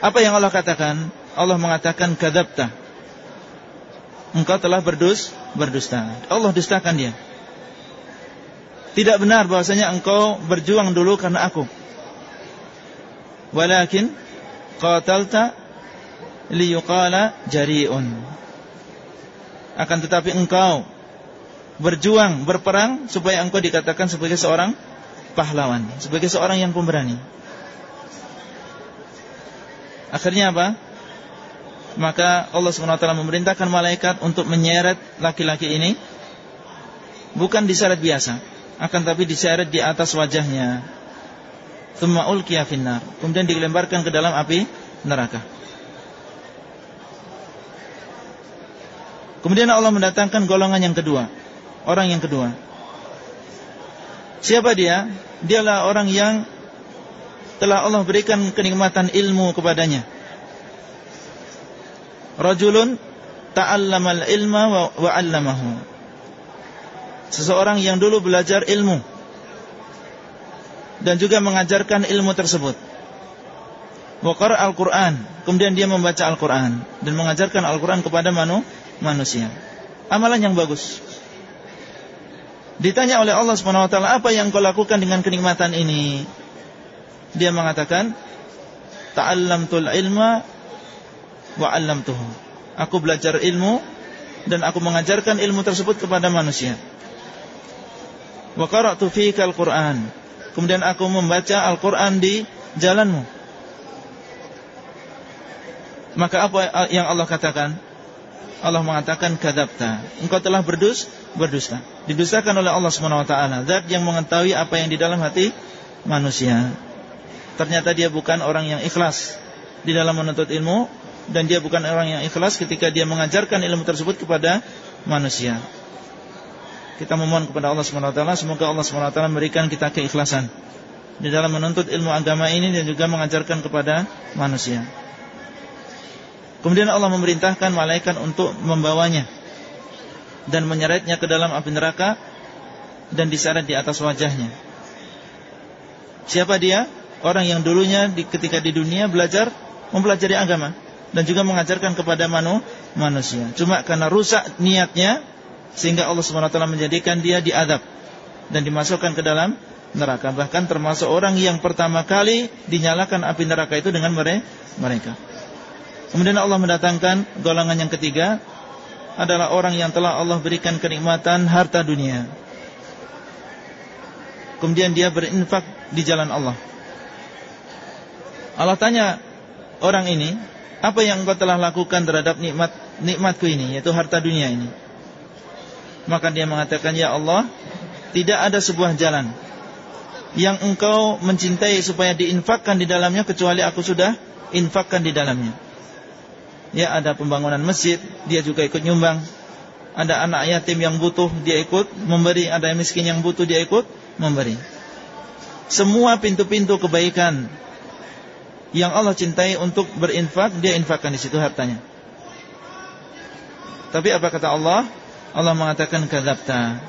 Apa yang Allah katakan? Allah mengatakan kadzabta. Engkau telah berdus, berdusta. Allah dustakan dia. Tidak benar bahwasanya engkau berjuang dulu karena aku. Walakin qatalta liyuqala jari'un. Akan tetapi engkau berjuang, berperang supaya engkau dikatakan sebagai seorang pahlawan, sebagai seorang yang pemberani. Akhirnya apa? Maka Allah SWT memerintahkan malaikat untuk menyeret laki-laki ini bukan diseret biasa akan tapi diseret di atas wajahnya. Thumma ulqiya. Kemudian dilemparkan ke dalam api neraka. Kemudian Allah mendatangkan golongan yang kedua, orang yang kedua. Siapa dia? Dialah orang yang telah Allah berikan kenikmatan ilmu kepadanya. Rajulun ta'allamal ilma wa, wa. Seseorang yang dulu belajar ilmu Dan juga mengajarkan ilmu tersebut Waqar Al-Quran Kemudian dia membaca Al-Quran Dan mengajarkan Al-Quran kepada manu, manusia Amalan yang bagus Ditanya oleh Allah SWT Apa yang kau lakukan dengan kenikmatan ini Dia mengatakan Ta'allamtul ilma Wa'allamtuhu Aku belajar ilmu Dan aku mengajarkan ilmu tersebut kepada manusia wa qara'tu fika al-Qur'an. Kemudian aku membaca Al-Qur'an di jalanmu. Maka apa yang Allah katakan? Allah mengatakan kadzabta. Engkau telah berdus, berdusta. Didustakan oleh Allah Subhanahu wa taala, zat yang mengetahui apa yang di dalam hati manusia. Ternyata dia bukan orang yang ikhlas di dalam menuntut ilmu dan dia bukan orang yang ikhlas ketika dia mengajarkan ilmu tersebut kepada manusia. Kita memohon kepada Allah SWT Semoga Allah SWT memberikan kita keikhlasan Di dalam menuntut ilmu agama ini Dan juga mengajarkan kepada manusia Kemudian Allah memerintahkan malaikat untuk membawanya Dan menyeretnya ke dalam api neraka Dan diseret di atas wajahnya Siapa dia? Orang yang dulunya di, ketika di dunia belajar Mempelajari agama Dan juga mengajarkan kepada manu, manusia Cuma karena rusak niatnya sehingga Allah SWT menjadikan dia diadab dan dimasukkan ke dalam neraka. Bahkan termasuk orang yang pertama kali dinyalakan api neraka itu dengan mereka. Kemudian Allah mendatangkan golongan yang ketiga adalah orang yang telah Allah berikan kenikmatan harta dunia. Kemudian dia berinfak di jalan Allah. Allah tanya orang ini, apa yang engkau telah lakukan terhadap nikmat nikmatku ini, yaitu harta dunia ini? Maka dia mengatakan Ya Allah Tidak ada sebuah jalan Yang engkau mencintai supaya diinfakkan di dalamnya Kecuali aku sudah infakkan di dalamnya Ya ada pembangunan masjid Dia juga ikut nyumbang Ada anak yatim yang butuh Dia ikut memberi Ada yang miskin yang butuh Dia ikut memberi Semua pintu-pintu kebaikan Yang Allah cintai untuk berinfak Dia infakkan di situ hartanya Tapi apa kata Allah Allah mengatakan kadzabta.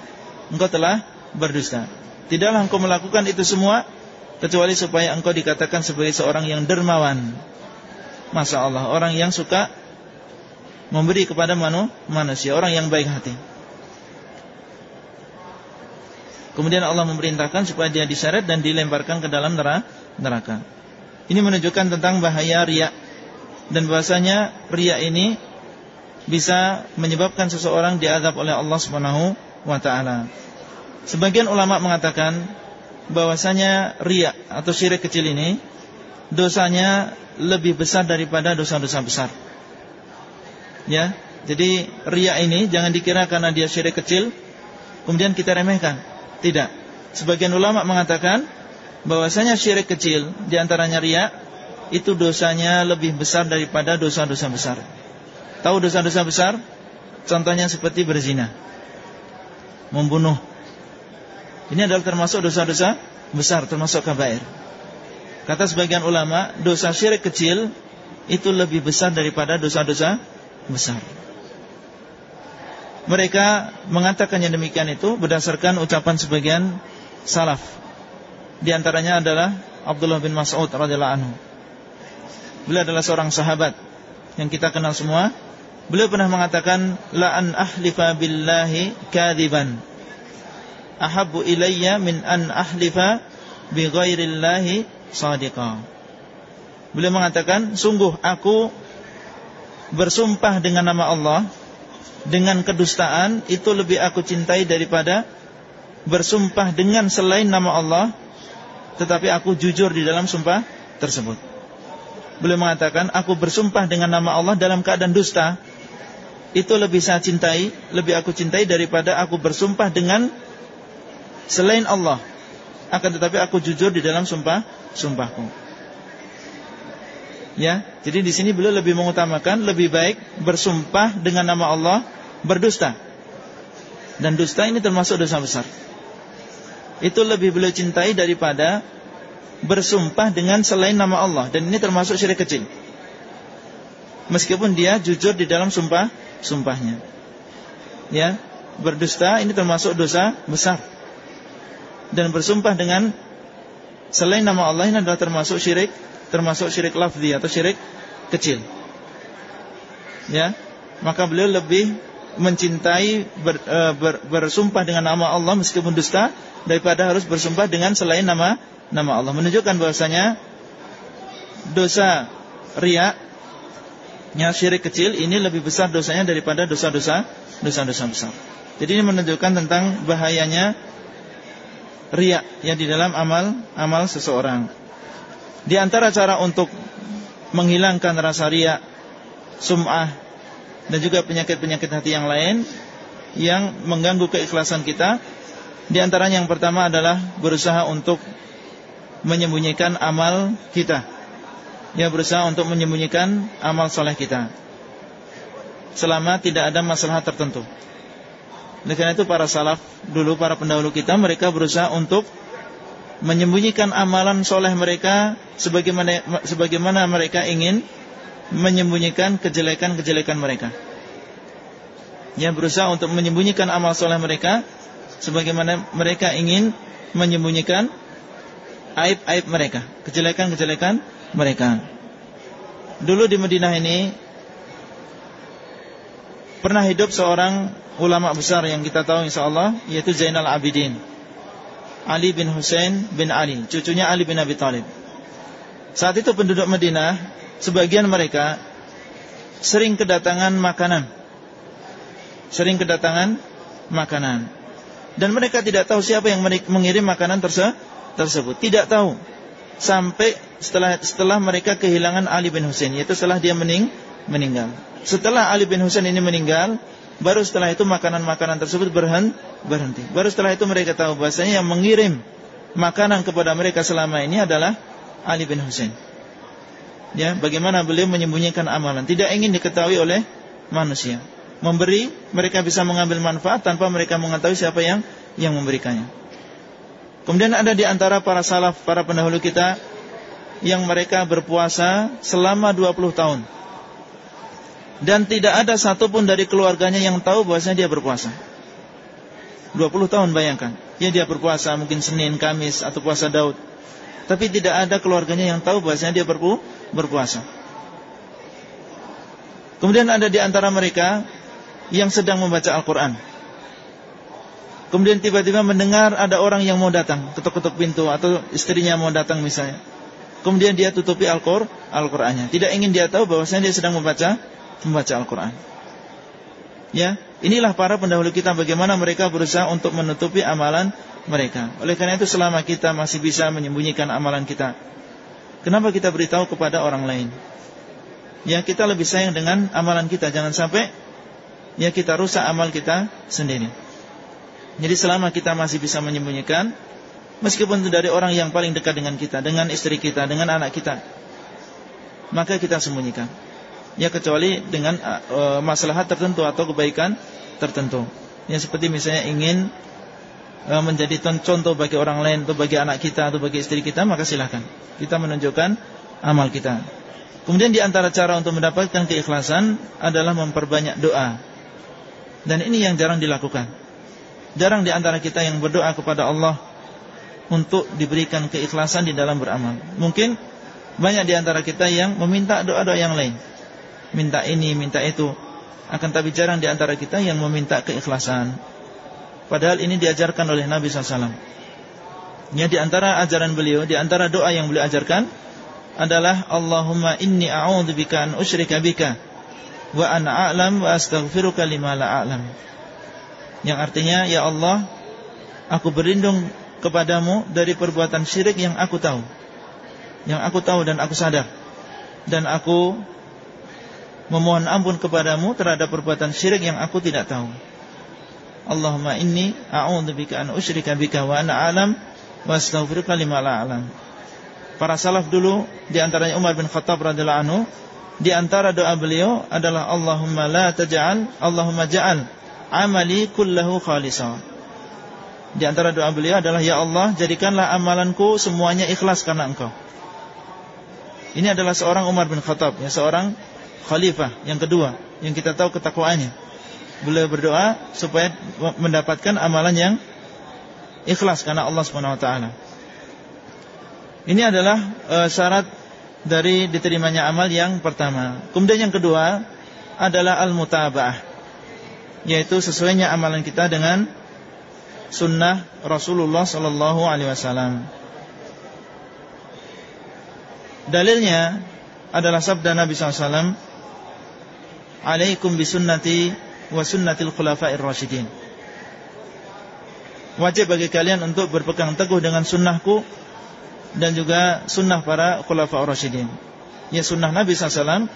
Engkau telah berdusta. Tidaklah engkau melakukan itu semua kecuali supaya engkau dikatakan sebagai seorang yang dermawan. Masya Allah, orang yang suka memberi kepada manu, manusia, orang yang baik hati. Kemudian Allah memerintahkan supaya dia diseret dan dilemparkan ke dalam neraka. Ini menunjukkan tentang bahaya riak dan bahasanya riak ini bisa menyebabkan seseorang diadab oleh Allah Subhanahu wa taala. Sebagian ulama mengatakan bahwasanya riak atau syirik kecil ini dosanya lebih besar daripada dosa-dosa besar. Ya, jadi riak ini jangan dikira karena dia syirik kecil kemudian kita remehkan. Tidak. Sebagian ulama mengatakan bahwasanya syirik kecil di antaranya riak itu dosanya lebih besar daripada dosa-dosa besar. Tahu dosa-dosa besar? Contohnya seperti berzina, membunuh. Ini adalah termasuk dosa-dosa besar, termasuk kabair. Kata sebagian ulama, dosa syirik kecil itu lebih besar daripada dosa-dosa besar. Mereka mengatakan yang demikian itu berdasarkan ucapan sebagian salaf. Di antaranya adalah Abdullah bin Mas'ud radhiyallahu anhu. Beliau adalah seorang sahabat yang kita kenal semua. Beliau pernah mengatakan la an ahlifa billahi kadiban ahabbu ilayya min an ahlifa bi ghairillahi sadiqa. Beliau mengatakan sungguh aku bersumpah dengan nama Allah dengan kedustaan itu lebih aku cintai daripada bersumpah dengan selain nama Allah tetapi aku jujur di dalam sumpah tersebut. Beliau mengatakan, aku bersumpah dengan nama Allah dalam keadaan dusta. Itu lebih saya cintai, lebih aku cintai daripada aku bersumpah dengan selain Allah. Akan tetapi aku jujur di dalam sumpah sumpahku. Ya, jadi di sini beliau lebih mengutamakan lebih baik bersumpah dengan nama Allah berdusta. Dan dusta ini termasuk dosa besar. Itu lebih beliau cintai daripada bersumpah dengan selain nama Allah dan ini termasuk syirik kecil. Meskipun dia jujur di dalam sumpah sumpahnya. Ya, berdusta ini termasuk dosa besar. Dan bersumpah dengan selain nama Allah ini adalah termasuk syirik, termasuk syirik lafzi atau syirik kecil. Ya, maka beliau lebih mencintai ber, e, ber, bersumpah dengan nama Allah meskipun dusta daripada harus bersumpah dengan selain nama nama Allah menunjukkan bahwasanya dosa riya yang syirik kecil ini lebih besar dosanya daripada dosa-dosa dosa-dosa besar. Jadi ini menunjukkan tentang bahayanya riya yang di dalam amal amal seseorang. Di antara cara untuk menghilangkan rasa riya, sum'ah dan juga penyakit-penyakit hati yang lain yang mengganggu keikhlasan kita, di antaranya yang pertama adalah berusaha untuk menyembunyikan amal kita. Dia berusaha untuk menyembunyikan amal soleh kita. Selama tidak ada masalah tertentu. Oleh karena itu para salaf dulu, para pendahulu kita, mereka berusaha untuk menyembunyikan amalan soleh mereka sebagaimana, sebagaimana mereka ingin menyembunyikan kejelekan-kejelekan mereka. Dia berusaha untuk menyembunyikan amal soleh mereka sebagaimana mereka ingin menyembunyikan aib-aib mereka, kejelekan-kejelekan mereka. Dulu di Madinah ini pernah hidup seorang ulama besar yang kita tahu insyaallah yaitu Zainal Abidin. Ali bin Hussein bin Ali, cucunya Ali bin Abi Thalib. Saat itu penduduk Madinah sebagian mereka sering kedatangan makanan. Sering kedatangan makanan. Dan mereka tidak tahu siapa yang mengirim makanan tersebut tersebut. Tidak tahu sampai setelah setelah mereka kehilangan Ali bin Husain, yaitu setelah dia mening, meninggal. Setelah Ali bin Husain ini meninggal, baru setelah itu makanan-makanan tersebut berhenti. Baru setelah itu mereka tahu bahasanya yang mengirim makanan kepada mereka selama ini adalah Ali bin Husain. Ya, bagaimana beliau menyembunyikan amalan, tidak ingin diketahui oleh manusia. Memberi, mereka bisa mengambil manfaat tanpa mereka mengetahui siapa yang yang memberikannya. Kemudian ada di antara para salaf, para pendahulu kita yang mereka berpuasa selama 20 tahun. Dan tidak ada satupun dari keluarganya yang tahu bahwasanya dia berpuasa. 20 tahun bayangkan. Ya dia berpuasa mungkin Senin, Kamis atau puasa Daud. Tapi tidak ada keluarganya yang tahu bahasanya dia berpu berpuasa. Kemudian ada di antara mereka yang sedang membaca Al-Quran. Kemudian tiba-tiba mendengar ada orang yang mau datang, ketuk-ketuk pintu atau istrinya mau datang misalnya. Kemudian dia tutupi Al-Qur'annya. Tidak ingin dia tahu bahwasanya dia sedang membaca membaca Al-Qur'an. Ya, inilah para pendahulu kita bagaimana mereka berusaha untuk menutupi amalan mereka. Oleh karena itu selama kita masih bisa menyembunyikan amalan kita, kenapa kita beritahu kepada orang lain? Ya, kita lebih sayang dengan amalan kita, jangan sampai ya kita rusak amal kita sendiri. Jadi selama kita masih bisa menyembunyikan, meskipun itu dari orang yang paling dekat dengan kita, dengan istri kita, dengan anak kita, maka kita sembunyikan ya kecuali dengan uh, maslahat tertentu atau kebaikan tertentu. Ya seperti misalnya ingin uh, menjadi contoh bagi orang lain atau bagi anak kita atau bagi istri kita, maka silahkan kita menunjukkan amal kita. Kemudian di antara cara untuk mendapatkan keikhlasan adalah memperbanyak doa. Dan ini yang jarang dilakukan. Jarang di antara kita yang berdoa kepada Allah untuk diberikan keikhlasan di dalam beramal. Mungkin banyak di antara kita yang meminta doa-doa yang lain minta ini, minta itu. Akan tapi jarang di antara kita yang meminta keikhlasan. Padahal ini diajarkan oleh Nabi SAW. Ya di antara ajaran beliau, di antara doa yang beliau ajarkan adalah Allahumma inni a'udzubika an usyrika bika wa ana a'lam wa astaghfiruka lima la a'lam. Yang artinya ya Allah, aku berlindung kepadamu dari perbuatan syirik yang aku tahu. Yang aku tahu dan aku sadar. Dan aku memohon ampun kepadamu terhadap perbuatan syirik yang aku tidak tahu. Allahumma inni a'udzubika an usyrika bika wa ana a'lam wa astaghfiruka lima la a'lam. Para salaf dulu di antaranya Umar bin Khattab radhiyallahu anhu di antara doa beliau adalah Allahumma la taj'al Allahumma ja'al amali kullahu khalisa. Di antara doa beliau adalah ya Allah jadikanlah amalanku semuanya ikhlas karena Engkau. Ini adalah seorang Umar bin Khattab, ya seorang khalifah yang kedua yang kita tahu ketakwaannya. Beliau berdoa supaya mendapatkan amalan yang ikhlas karena Allah Subhanahu wa taala. Ini adalah e, syarat dari diterimanya amal yang pertama. Kemudian yang kedua adalah al-mutaba'ah. Yaitu sesuainya amalan kita dengan sunnah Rasulullah sallallahu alaihi wasallam. Dalilnya adalah sabda Nabi SAW alaikum bisunnati wa sunnatil khulafa'ir rasyidin. Wajib bagi kalian untuk berpegang teguh dengan sunnahku dan juga sunnah para khulafa'ur rasyidin. Ya sunnah Nabi SAW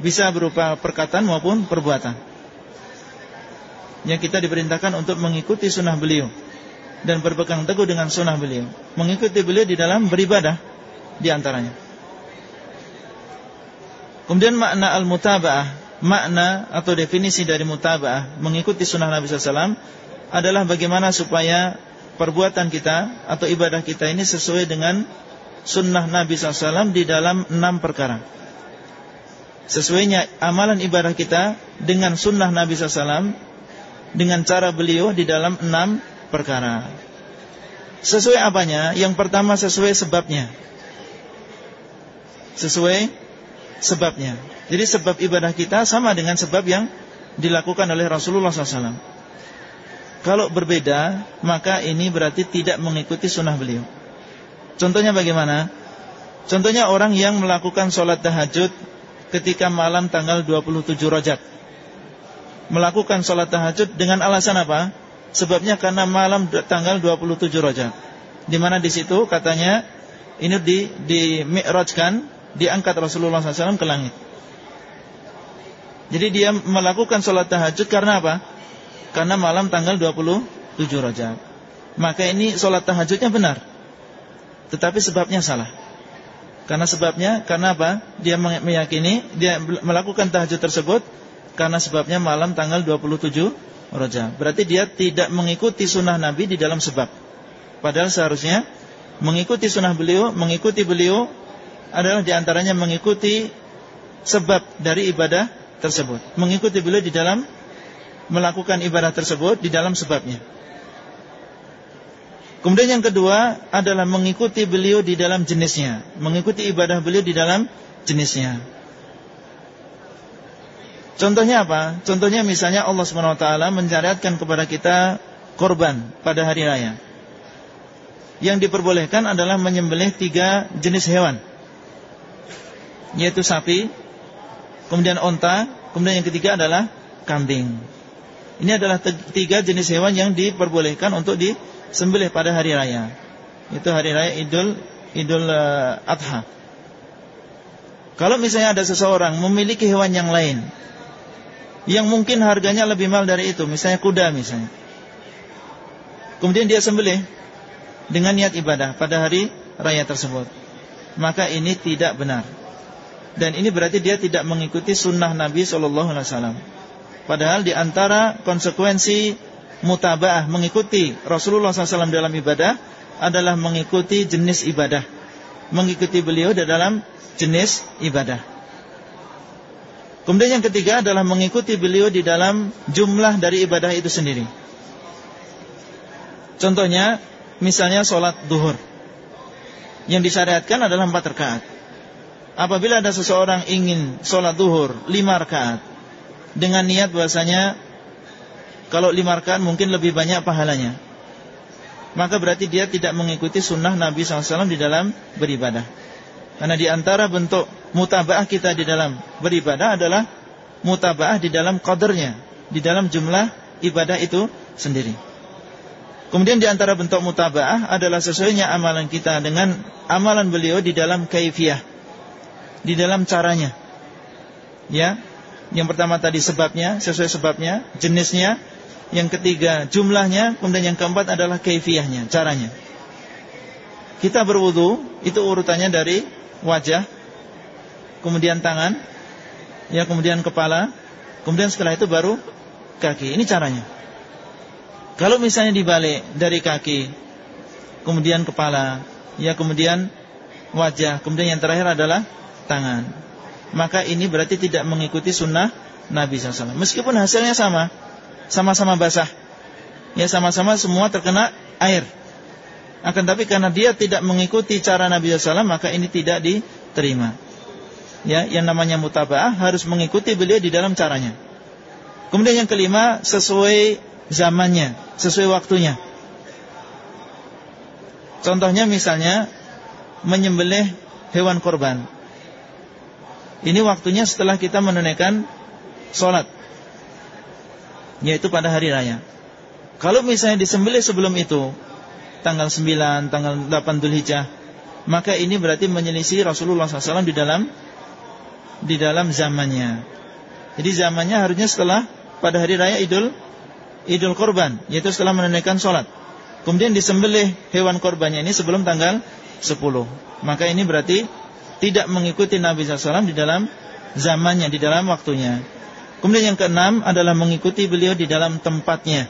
bisa berupa perkataan maupun perbuatan. Yang kita diperintahkan untuk mengikuti sunnah beliau dan berpegang teguh dengan sunnah beliau. Mengikuti beliau di dalam beribadah di antaranya. Kemudian makna al-mutaba'ah, makna atau definisi dari mutaba'ah mengikuti sunnah Nabi SAW adalah bagaimana supaya perbuatan kita atau ibadah kita ini sesuai dengan sunnah Nabi SAW di dalam enam perkara. Sesuainya amalan ibadah kita dengan sunnah Nabi SAW dengan cara beliau di dalam enam perkara. Sesuai apanya? Yang pertama sesuai sebabnya. Sesuai sebabnya. Jadi sebab ibadah kita sama dengan sebab yang dilakukan oleh Rasulullah SAW. Kalau berbeda, maka ini berarti tidak mengikuti sunnah beliau. Contohnya bagaimana? Contohnya orang yang melakukan sholat tahajud ketika malam tanggal 27 Rajab. Melakukan sholat tahajud dengan alasan apa? Sebabnya karena malam tanggal 27 Rajab. Di mana di situ katanya ini di di mi'rajkan diangkat Rasulullah SAW ke langit. Jadi dia melakukan sholat tahajud karena apa? Karena malam tanggal 27 Rajab. Maka ini sholat tahajudnya benar. Tetapi sebabnya salah. Karena sebabnya, karena apa? Dia meyakini, dia melakukan tahajud tersebut karena sebabnya malam tanggal 27 Rajab. Berarti dia tidak mengikuti sunnah Nabi di dalam sebab. Padahal seharusnya mengikuti sunnah beliau, mengikuti beliau adalah di antaranya mengikuti sebab dari ibadah tersebut. Mengikuti beliau di dalam melakukan ibadah tersebut di dalam sebabnya. Kemudian yang kedua adalah mengikuti beliau di dalam jenisnya, mengikuti ibadah beliau di dalam jenisnya. Contohnya apa? Contohnya misalnya Allah SWT mencariatkan kepada kita korban pada hari raya. Yang diperbolehkan adalah menyembelih tiga jenis hewan. Yaitu sapi, kemudian onta, kemudian yang ketiga adalah kambing. Ini adalah tiga jenis hewan yang diperbolehkan untuk disembelih pada hari raya. Itu hari raya Idul Idul uh, Adha. Kalau misalnya ada seseorang memiliki hewan yang lain yang mungkin harganya lebih mahal dari itu, misalnya kuda misalnya. Kemudian dia sembelih dengan niat ibadah pada hari raya tersebut. Maka ini tidak benar. Dan ini berarti dia tidak mengikuti sunnah Nabi Shallallahu Alaihi Wasallam. Padahal di antara konsekuensi mutabaah mengikuti Rasulullah SAW dalam ibadah adalah mengikuti jenis ibadah. Mengikuti beliau dalam jenis ibadah. Kemudian yang ketiga adalah mengikuti beliau di dalam jumlah dari ibadah itu sendiri. Contohnya, misalnya sholat duhur. Yang disyariatkan adalah empat rakaat. Apabila ada seseorang ingin sholat duhur lima rakaat, dengan niat bahasanya kalau lima rakaat mungkin lebih banyak pahalanya. Maka berarti dia tidak mengikuti sunnah Nabi SAW di dalam beribadah. Karena di antara bentuk mutabaah kita di dalam beribadah adalah mutabaah di dalam qadarnya, di dalam jumlah ibadah itu sendiri. Kemudian di antara bentuk mutabaah adalah sesuainya amalan kita dengan amalan beliau di dalam kaifiyah, di dalam caranya. Ya, yang pertama tadi sebabnya, sesuai sebabnya, jenisnya. Yang ketiga jumlahnya. Kemudian yang keempat adalah keifiyahnya, caranya. Kita berwudu, itu urutannya dari wajah, kemudian tangan, ya kemudian kepala, kemudian setelah itu baru kaki. Ini caranya. Kalau misalnya dibalik dari kaki, kemudian kepala, ya kemudian wajah, kemudian yang terakhir adalah tangan maka ini berarti tidak mengikuti sunnah Nabi SAW. Meskipun hasilnya sama, sama-sama basah, ya sama-sama semua terkena air. Akan tapi karena dia tidak mengikuti cara Nabi SAW, maka ini tidak diterima. Ya, yang namanya mutaba'ah harus mengikuti beliau di dalam caranya. Kemudian yang kelima, sesuai zamannya, sesuai waktunya. Contohnya misalnya menyembelih hewan korban. Ini waktunya setelah kita menunaikan sholat. Yaitu pada hari raya. Kalau misalnya disembelih sebelum itu Tanggal 9, tanggal 8 Dhul Hijjah Maka ini berarti menyelisih Rasulullah SAW di dalam Di dalam zamannya. Jadi zamannya harusnya setelah Pada hari raya idul Idul korban Yaitu setelah menunaikan sholat. Kemudian disembelih hewan korbannya ini sebelum tanggal 10 Maka ini berarti tidak mengikuti Nabi SAW di dalam zamannya, di dalam waktunya. Kemudian yang keenam adalah mengikuti beliau di dalam tempatnya.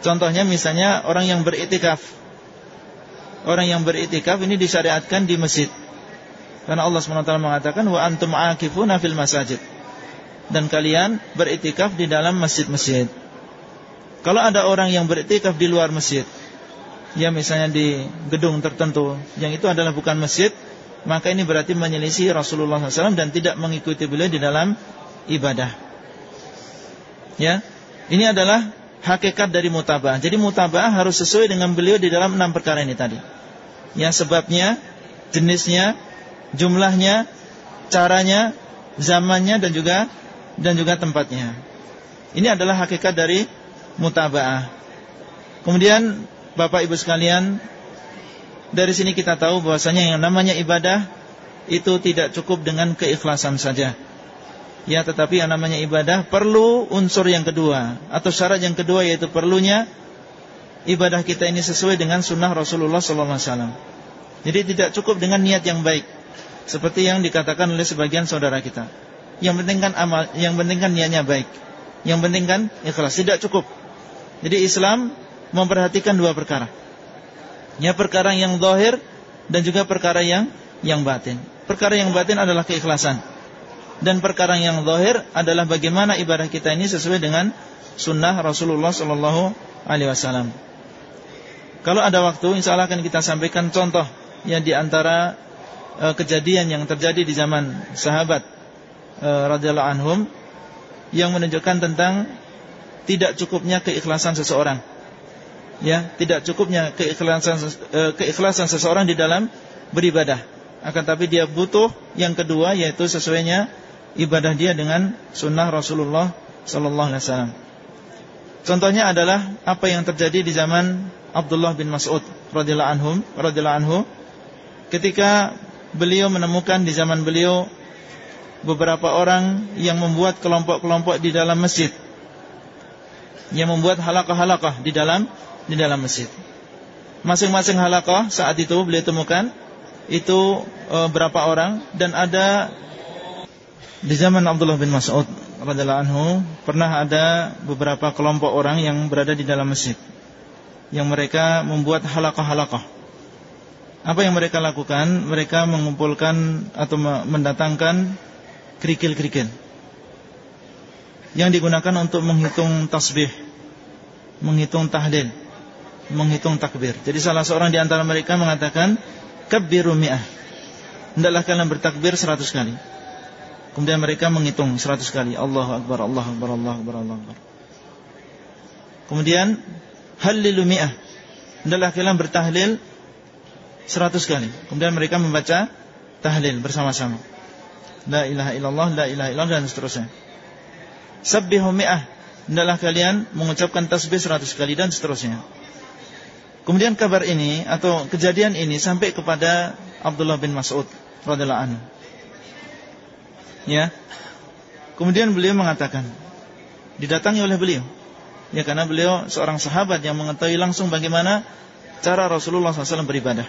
Contohnya misalnya orang yang beritikaf. Orang yang beritikaf ini disyariatkan di masjid. Karena Allah SWT mengatakan wa antum akifuna fil masajid. Dan kalian beritikaf di dalam masjid-masjid. Kalau ada orang yang beritikaf di luar masjid, ya misalnya di gedung tertentu, yang itu adalah bukan masjid, maka ini berarti menyelisih Rasulullah SAW dan tidak mengikuti beliau di dalam ibadah. Ya, ini adalah hakikat dari mutabah. Jadi mutabah harus sesuai dengan beliau di dalam enam perkara ini tadi. Ya, sebabnya, jenisnya, jumlahnya, caranya, zamannya dan juga dan juga tempatnya. Ini adalah hakikat dari mutabah. Kemudian Bapak Ibu sekalian dari sini kita tahu bahwasanya yang namanya ibadah itu tidak cukup dengan keikhlasan saja. Ya, tetapi yang namanya ibadah perlu unsur yang kedua atau syarat yang kedua yaitu perlunya ibadah kita ini sesuai dengan sunnah Rasulullah SAW. Jadi tidak cukup dengan niat yang baik, seperti yang dikatakan oleh sebagian saudara kita. Yang penting kan amal, yang penting kan niatnya baik. Yang penting kan ikhlas, tidak cukup. Jadi Islam memperhatikan dua perkara. Ya perkara yang zahir dan juga perkara yang yang batin. Perkara yang batin adalah keikhlasan. Dan perkara yang zahir adalah bagaimana ibadah kita ini sesuai dengan sunnah Rasulullah sallallahu alaihi wasallam. Kalau ada waktu insya Allah akan kita sampaikan contoh yang di antara e, kejadian yang terjadi di zaman sahabat e, radhiyallahu anhum yang menunjukkan tentang tidak cukupnya keikhlasan seseorang. Ya, tidak cukupnya keikhlasan e, keikhlasan seseorang di dalam beribadah. Akan tapi dia butuh yang kedua yaitu sesuainya ibadah dia dengan sunnah Rasulullah Sallallahu Alaihi Wasallam. Contohnya adalah apa yang terjadi di zaman Abdullah bin Mas'ud radhiyallahu anhum radhiyallahu anhu ketika beliau menemukan di zaman beliau beberapa orang yang membuat kelompok-kelompok di dalam masjid yang membuat halakah-halakah di dalam di dalam masjid. Masing-masing halakah saat itu beliau temukan itu e, berapa orang dan ada di zaman Abdullah bin Mas'ud radhiyallahu anhu pernah ada beberapa kelompok orang yang berada di dalam masjid yang mereka membuat halaqah-halaqah. Apa yang mereka lakukan? Mereka mengumpulkan atau mendatangkan kerikil-kerikil yang digunakan untuk menghitung tasbih, menghitung tahlil, menghitung takbir. Jadi salah seorang di antara mereka mengatakan kabbiru mi'ah. Hendaklah kalian bertakbir seratus kali. Kemudian mereka menghitung seratus kali. Allahu Akbar, Allahu Akbar, Allahu Akbar, Allahu Akbar. Kemudian Hallilu mi'ah. Hendaklah kalian bertahlil seratus kali. Kemudian mereka membaca Tahlil bersama-sama. La ilaha illallah, la ilaha illallah dan seterusnya. Sabbihu mi'ah. Hendaklah kalian mengucapkan tasbih seratus kali dan seterusnya Kemudian kabar ini Atau kejadian ini sampai kepada Abdullah bin Mas'ud radhiyallahu anhu Ya. Kemudian beliau mengatakan, didatangi oleh beliau. Ya karena beliau seorang sahabat yang mengetahui langsung bagaimana cara Rasulullah SAW beribadah.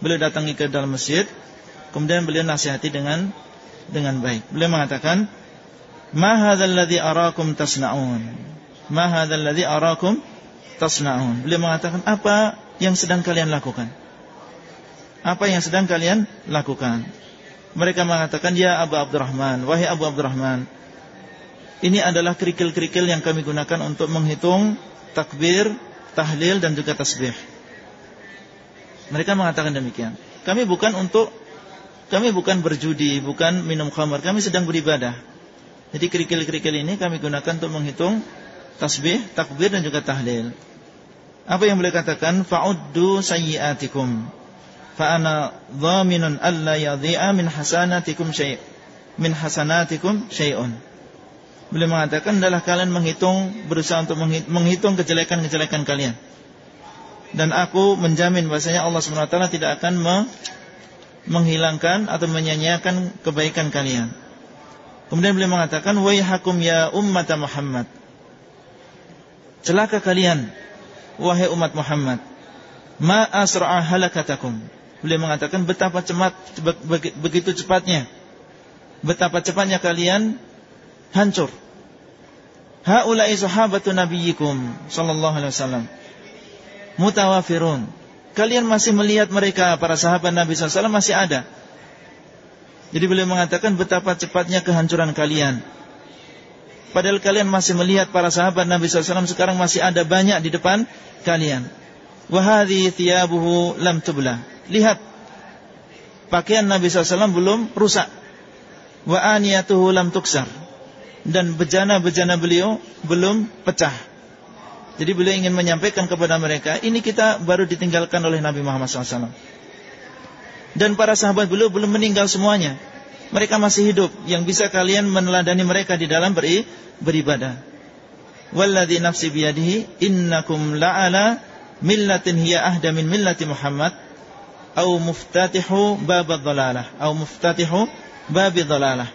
Beliau datangi ke dalam masjid, kemudian beliau nasihati dengan dengan baik. Beliau mengatakan, "Ma hadzal ladzi arakum tasna'un?" "Ma hadzal ladzi arakum tasna'un?" Beliau mengatakan, "Apa yang sedang kalian lakukan?" Apa yang sedang kalian lakukan? Mereka mengatakan, Ya Abu Abdurrahman, wahai Abu Abdurrahman, ini adalah kerikil-kerikil yang kami gunakan untuk menghitung takbir, tahlil dan juga tasbih. Mereka mengatakan demikian. Kami bukan untuk kami bukan berjudi, bukan minum khamar, kami sedang beribadah. Jadi kerikil-kerikil ini kami gunakan untuk menghitung tasbih, takbir dan juga tahlil. Apa yang boleh katakan? Fa'uddu sayyiatikum fa ana dhaminun alla yadhi'a min hasanatikum syai' min hasanatikum syai'un. Beliau mengatakan adalah kalian menghitung berusaha untuk menghitung kejelekan-kejelekan kalian. Dan aku menjamin bahasanya Allah SWT tidak akan menghilangkan atau menyanyiakan kebaikan kalian. Kemudian beliau mengatakan, "Waihakum ya ummat Muhammad." Celaka kalian wahai umat Muhammad. Ma asra'a halakatakum. Beliau mengatakan betapa cepat begitu cepatnya. Betapa cepatnya kalian hancur. Haula'i sahabatu nabiyyikum sallallahu alaihi wasallam. Mutawafirun. Kalian masih melihat mereka para sahabat Nabi SAW masih ada. Jadi beliau mengatakan betapa cepatnya kehancuran kalian. Padahal kalian masih melihat para sahabat Nabi SAW sekarang masih ada banyak di depan kalian. Wahadi thiyabuhu lam tubla. Lihat Pakaian Nabi SAW belum rusak. Wa aniyatuhu lam tuksar. Dan bejana-bejana beliau Belum pecah. Jadi beliau ingin menyampaikan kepada mereka Ini kita baru ditinggalkan oleh Nabi Muhammad SAW Dan para sahabat beliau belum meninggal semuanya Mereka masih hidup Yang bisa kalian meneladani mereka di dalam beri, beribadah Walladhi nafsi biyadihi Innakum la'ala Millatin hiya ahda min millati Muhammad au muftatihu bab dhalalah au muftatihu bab dhalalah.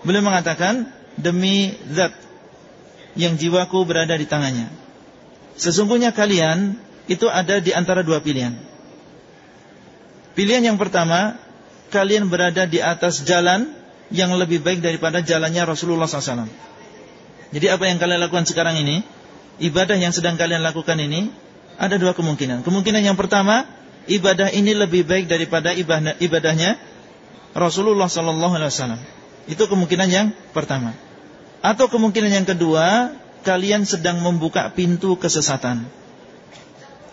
Beliau mengatakan demi zat yang jiwaku berada di tangannya. Sesungguhnya kalian itu ada di antara dua pilihan. Pilihan yang pertama, kalian berada di atas jalan yang lebih baik daripada jalannya Rasulullah SAW. Jadi apa yang kalian lakukan sekarang ini, ibadah yang sedang kalian lakukan ini, ada dua kemungkinan. Kemungkinan yang pertama, ibadah ini lebih baik daripada ibadah, ibadahnya Rasulullah wasallam. Itu kemungkinan yang pertama. Atau kemungkinan yang kedua, kalian sedang membuka pintu kesesatan.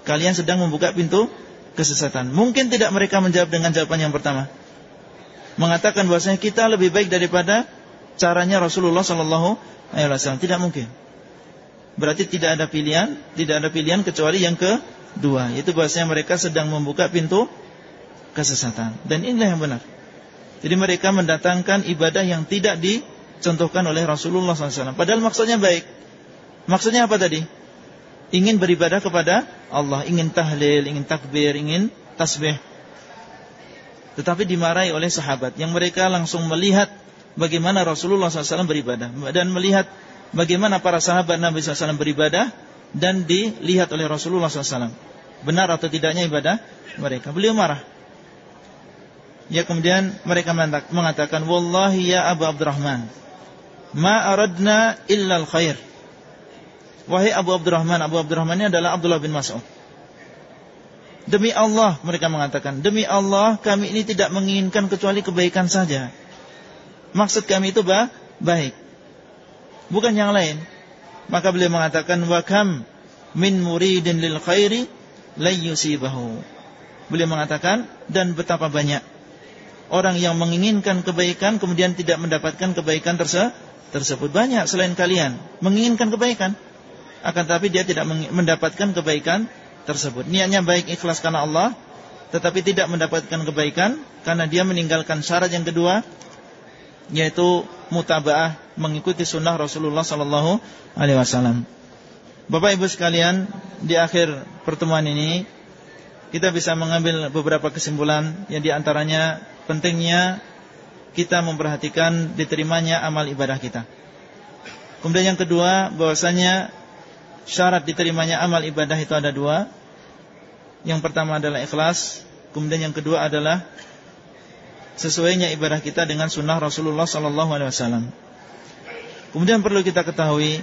Kalian sedang membuka pintu kesesatan. Mungkin tidak mereka menjawab dengan jawaban yang pertama. Mengatakan bahwasanya kita lebih baik daripada caranya Rasulullah sallallahu alaihi wasallam. Tidak mungkin. Berarti tidak ada pilihan, tidak ada pilihan kecuali yang kedua, yaitu bahwasanya mereka sedang membuka pintu kesesatan. Dan inilah yang benar. Jadi mereka mendatangkan ibadah yang tidak dicontohkan oleh Rasulullah SAW. Padahal maksudnya baik. Maksudnya apa tadi? Ingin beribadah kepada Allah, ingin tahlil, ingin takbir, ingin tasbih. Tetapi dimarahi oleh sahabat yang mereka langsung melihat bagaimana Rasulullah SAW beribadah dan melihat bagaimana para sahabat Nabi SAW beribadah dan dilihat oleh Rasulullah SAW. Benar atau tidaknya ibadah mereka. Beliau marah. Ya kemudian mereka mengatakan, Wallahi ya Abu Abdurrahman, ma aradna illa al-khair. Wahai Abu Abdurrahman, Abu Abdurrahman ini adalah Abdullah bin Mas'ud. Demi Allah mereka mengatakan, demi Allah kami ini tidak menginginkan kecuali kebaikan saja. Maksud kami itu bah, baik bukan yang lain. Maka beliau mengatakan wa kam min muridin lil khairi la yusibahu. Beliau mengatakan dan betapa banyak orang yang menginginkan kebaikan kemudian tidak mendapatkan kebaikan terse tersebut banyak selain kalian menginginkan kebaikan akan tapi dia tidak mendapatkan kebaikan tersebut. Niatnya baik ikhlas karena Allah tetapi tidak mendapatkan kebaikan karena dia meninggalkan syarat yang kedua yaitu mutabaah mengikuti sunnah Rasulullah sallallahu alaihi wasallam. Bapak Ibu sekalian, di akhir pertemuan ini kita bisa mengambil beberapa kesimpulan yang di antaranya pentingnya kita memperhatikan diterimanya amal ibadah kita. Kemudian yang kedua, bahwasanya syarat diterimanya amal ibadah itu ada dua. Yang pertama adalah ikhlas, kemudian yang kedua adalah sesuainya ibadah kita dengan sunnah Rasulullah Wasallam. Kemudian perlu kita ketahui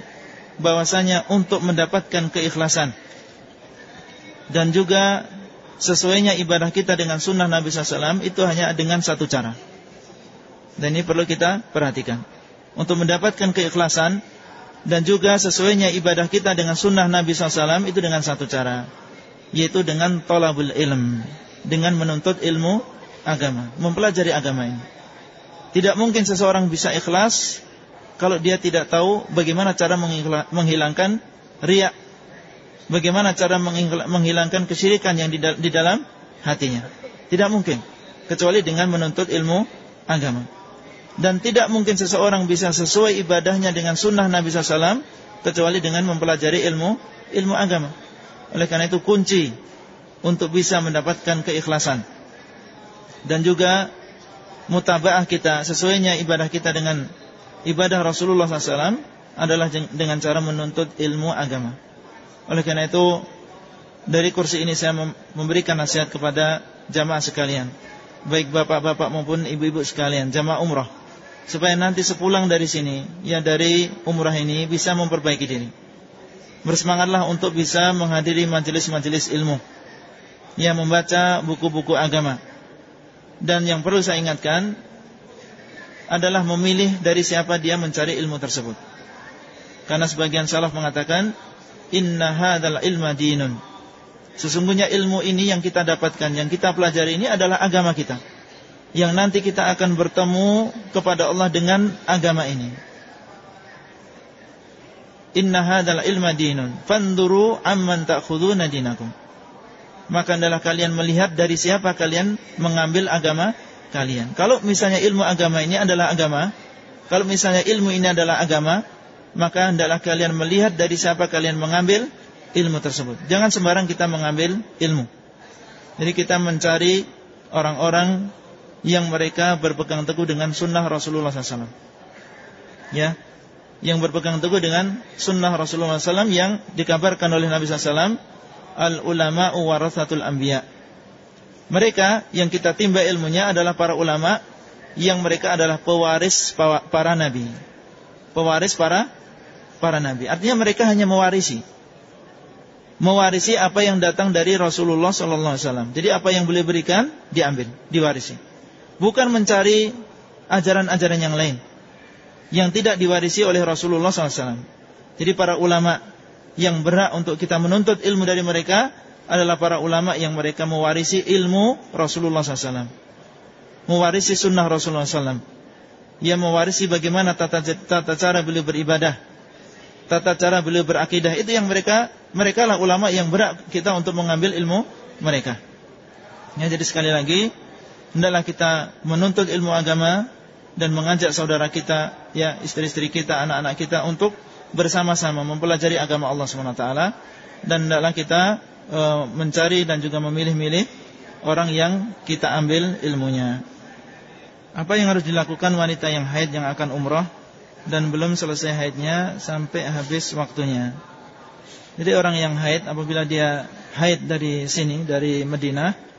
bahwasanya untuk mendapatkan keikhlasan dan juga sesuainya ibadah kita dengan sunnah Nabi SAW itu hanya dengan satu cara. Dan ini perlu kita perhatikan. Untuk mendapatkan keikhlasan dan juga sesuainya ibadah kita dengan sunnah Nabi SAW itu dengan satu cara. Yaitu dengan tolabul ilm. Dengan menuntut ilmu agama, mempelajari agama ini. Tidak mungkin seseorang bisa ikhlas kalau dia tidak tahu bagaimana cara menghilangkan riak, bagaimana cara menghilangkan kesyirikan yang di dalam hatinya. Tidak mungkin kecuali dengan menuntut ilmu agama. Dan tidak mungkin seseorang bisa sesuai ibadahnya dengan sunnah Nabi SAW kecuali dengan mempelajari ilmu ilmu agama. Oleh karena itu kunci untuk bisa mendapatkan keikhlasan dan juga mutabaah kita sesuainya ibadah kita dengan ibadah Rasulullah SAW adalah dengan cara menuntut ilmu agama. Oleh karena itu dari kursi ini saya memberikan nasihat kepada jamaah sekalian, baik bapak-bapak maupun ibu-ibu sekalian, jamaah umrah, supaya nanti sepulang dari sini, ya dari umrah ini bisa memperbaiki diri. Bersemangatlah untuk bisa menghadiri majelis-majelis ilmu, yang membaca buku-buku agama dan yang perlu saya ingatkan adalah memilih dari siapa dia mencari ilmu tersebut. Karena sebagian salaf mengatakan inna hadzal ilma dinun. Sesungguhnya ilmu ini yang kita dapatkan, yang kita pelajari ini adalah agama kita. Yang nanti kita akan bertemu kepada Allah dengan agama ini. Inna hadzal ilma dinun. Fanduru amman ta'khuduna dinakum maka adalah kalian melihat dari siapa kalian mengambil agama kalian. Kalau misalnya ilmu agama ini adalah agama, kalau misalnya ilmu ini adalah agama, maka hendaklah kalian melihat dari siapa kalian mengambil ilmu tersebut. Jangan sembarang kita mengambil ilmu. Jadi kita mencari orang-orang yang mereka berpegang teguh dengan sunnah Rasulullah SAW. Ya, yang berpegang teguh dengan sunnah Rasulullah SAW yang dikabarkan oleh Nabi SAW al-ulama warathatul anbiya. Mereka yang kita timba ilmunya adalah para ulama yang mereka adalah pewaris para nabi. Pewaris para para nabi. Artinya mereka hanya mewarisi. Mewarisi apa yang datang dari Rasulullah wasallam. Jadi apa yang beliau berikan diambil, diwarisi. Bukan mencari ajaran-ajaran yang lain yang tidak diwarisi oleh Rasulullah SAW. Jadi para ulama yang berhak untuk kita menuntut ilmu dari mereka adalah para ulama yang mereka mewarisi ilmu Rasulullah SAW. Mewarisi sunnah Rasulullah SAW. Ia mewarisi bagaimana tata, tata cara beliau beribadah. Tata cara beliau berakidah. Itu yang mereka, mereka lah ulama yang berhak kita untuk mengambil ilmu mereka. Ya, jadi sekali lagi, hendaklah kita menuntut ilmu agama dan mengajak saudara kita, ya istri-istri kita, anak-anak kita untuk bersama-sama mempelajari agama Allah taala dan hendaklah kita e, mencari dan juga memilih-milih orang yang kita ambil ilmunya. Apa yang harus dilakukan wanita yang haid yang akan umrah dan belum selesai haidnya sampai habis waktunya? Jadi orang yang haid apabila dia haid dari sini dari Madinah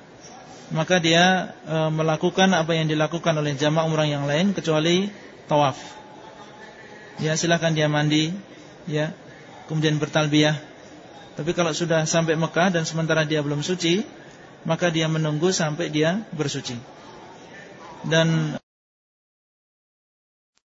maka dia e, melakukan apa yang dilakukan oleh jamaah umrah yang lain kecuali tawaf. Ya silakan dia mandi ya kemudian bertalbiyah tapi kalau sudah sampai Mekah dan sementara dia belum suci, maka dia menunggu sampai dia bersuci. Dan